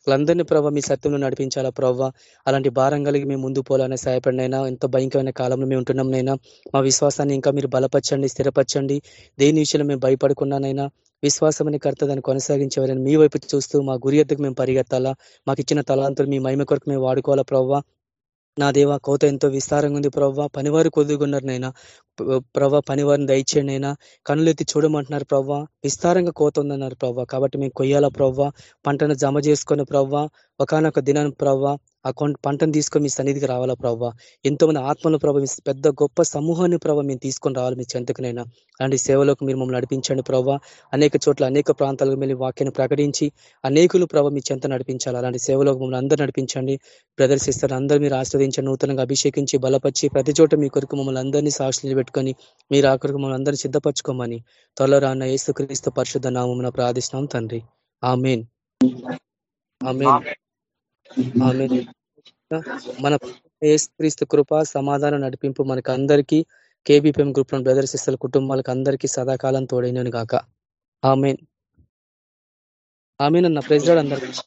వాళ్ళందరినీ ప్రభావ మీ సత్యంలో నడిపించాలా ప్రవ్వ? అలాంటి భారం కలిగి మేము ముందు పోవాలనే సహాయపడినైనా ఎంతో భయంకరమైన కాలంలో మేము ఉంటున్నాం నైనా మా విశ్వాసాన్ని ఇంకా మీరు బలపరచండి స్థిరపరచండి. దేని విషయంలో మేము భయపడుకున్నానైనా విశ్వాసమని కర్త దాన్ని కొనసాగించేవారని మీ వైపు చూస్తూ మా గురి ఎద్దకు మేము పరిగెత్తాలా? మాకు ఇచ్చిన తలాంతులు మీ మహిమ కొరకు మేము వాడుకోవాలా ప్రవ్వా? నా దేవ కోత ఎంతో విస్తారంగా ఉంది. ప్రవ్వ పనివారు కొద్దుగున్నారు నైనా ప్రవ్వ పనివారిని దయచేయండి అయినా కనులు ఎత్తి చూడమంటున్నారు ప్రవ్వ. విస్తారంగా కోత ఉందన్నారు ప్రవ్వ. కాబట్టి మేము కొయ్యాలా ప్రవ్వ. పంటను జమ చేసుకుని ప్రవ్వ. ఒకనొక దినాన్ని ప్రవ్వ అకౌంట్ పంటను తీసుకొని మీ సన్నిధికి రావాలా ప్రవ్వ? ఎంతో మంది ఆత్మల ప్రభావ పెద్ద గొప్ప సమూహాన్ని ప్రభావ మేము తీసుకొని రావాలి మీ చెంతకునైనా అలాంటి సేవలకు మీరు మమ్మల్ని నడిపించండి ప్రభావ అనేక చోట్ల అనేక ప్రాంతాలకు వెళ్ళి వాక్యాన్ని ప్రకటించి అనేకులు ప్రభావ మీ చెంత నడిపించాలి. అలాంటి సేవలకు మమ్మల్ని అందరూ నడిపించండి. బ్రదర్స్ ఇస్తారు అందరూ మీరు ఆస్వాదించండి నూతనంగా అభిషేకించి బలపరిచి ప్రతి చోట మీ కొరకు మమ్మల్ని అందరినీ సాక్షులు పెట్టుకొని మీరు ఆ కొరకు మమ్మల్ని అందరినీ సిద్ధపరచుకోమని త్వరలో రాన్న యేసుక్రీస్తు పరిశుద్ధ నామమున ప్రార్థిస్తున్నాం తండ్రి. Amen amen. ఆమెన్. మన యేసుక్రీస్తు కృప సమాధానం నడిపింపు మనకు అందరికీ కేబీపీఎం గ్రూప్లో బ్రదర్ సిస్టర్ కుటుంబాలకు అందరికీ సదాకాలం తోడైనను గాక. ఆమెన్. ఆమెన్ అన్న ప్రెసిడెంట్ అందరికీ.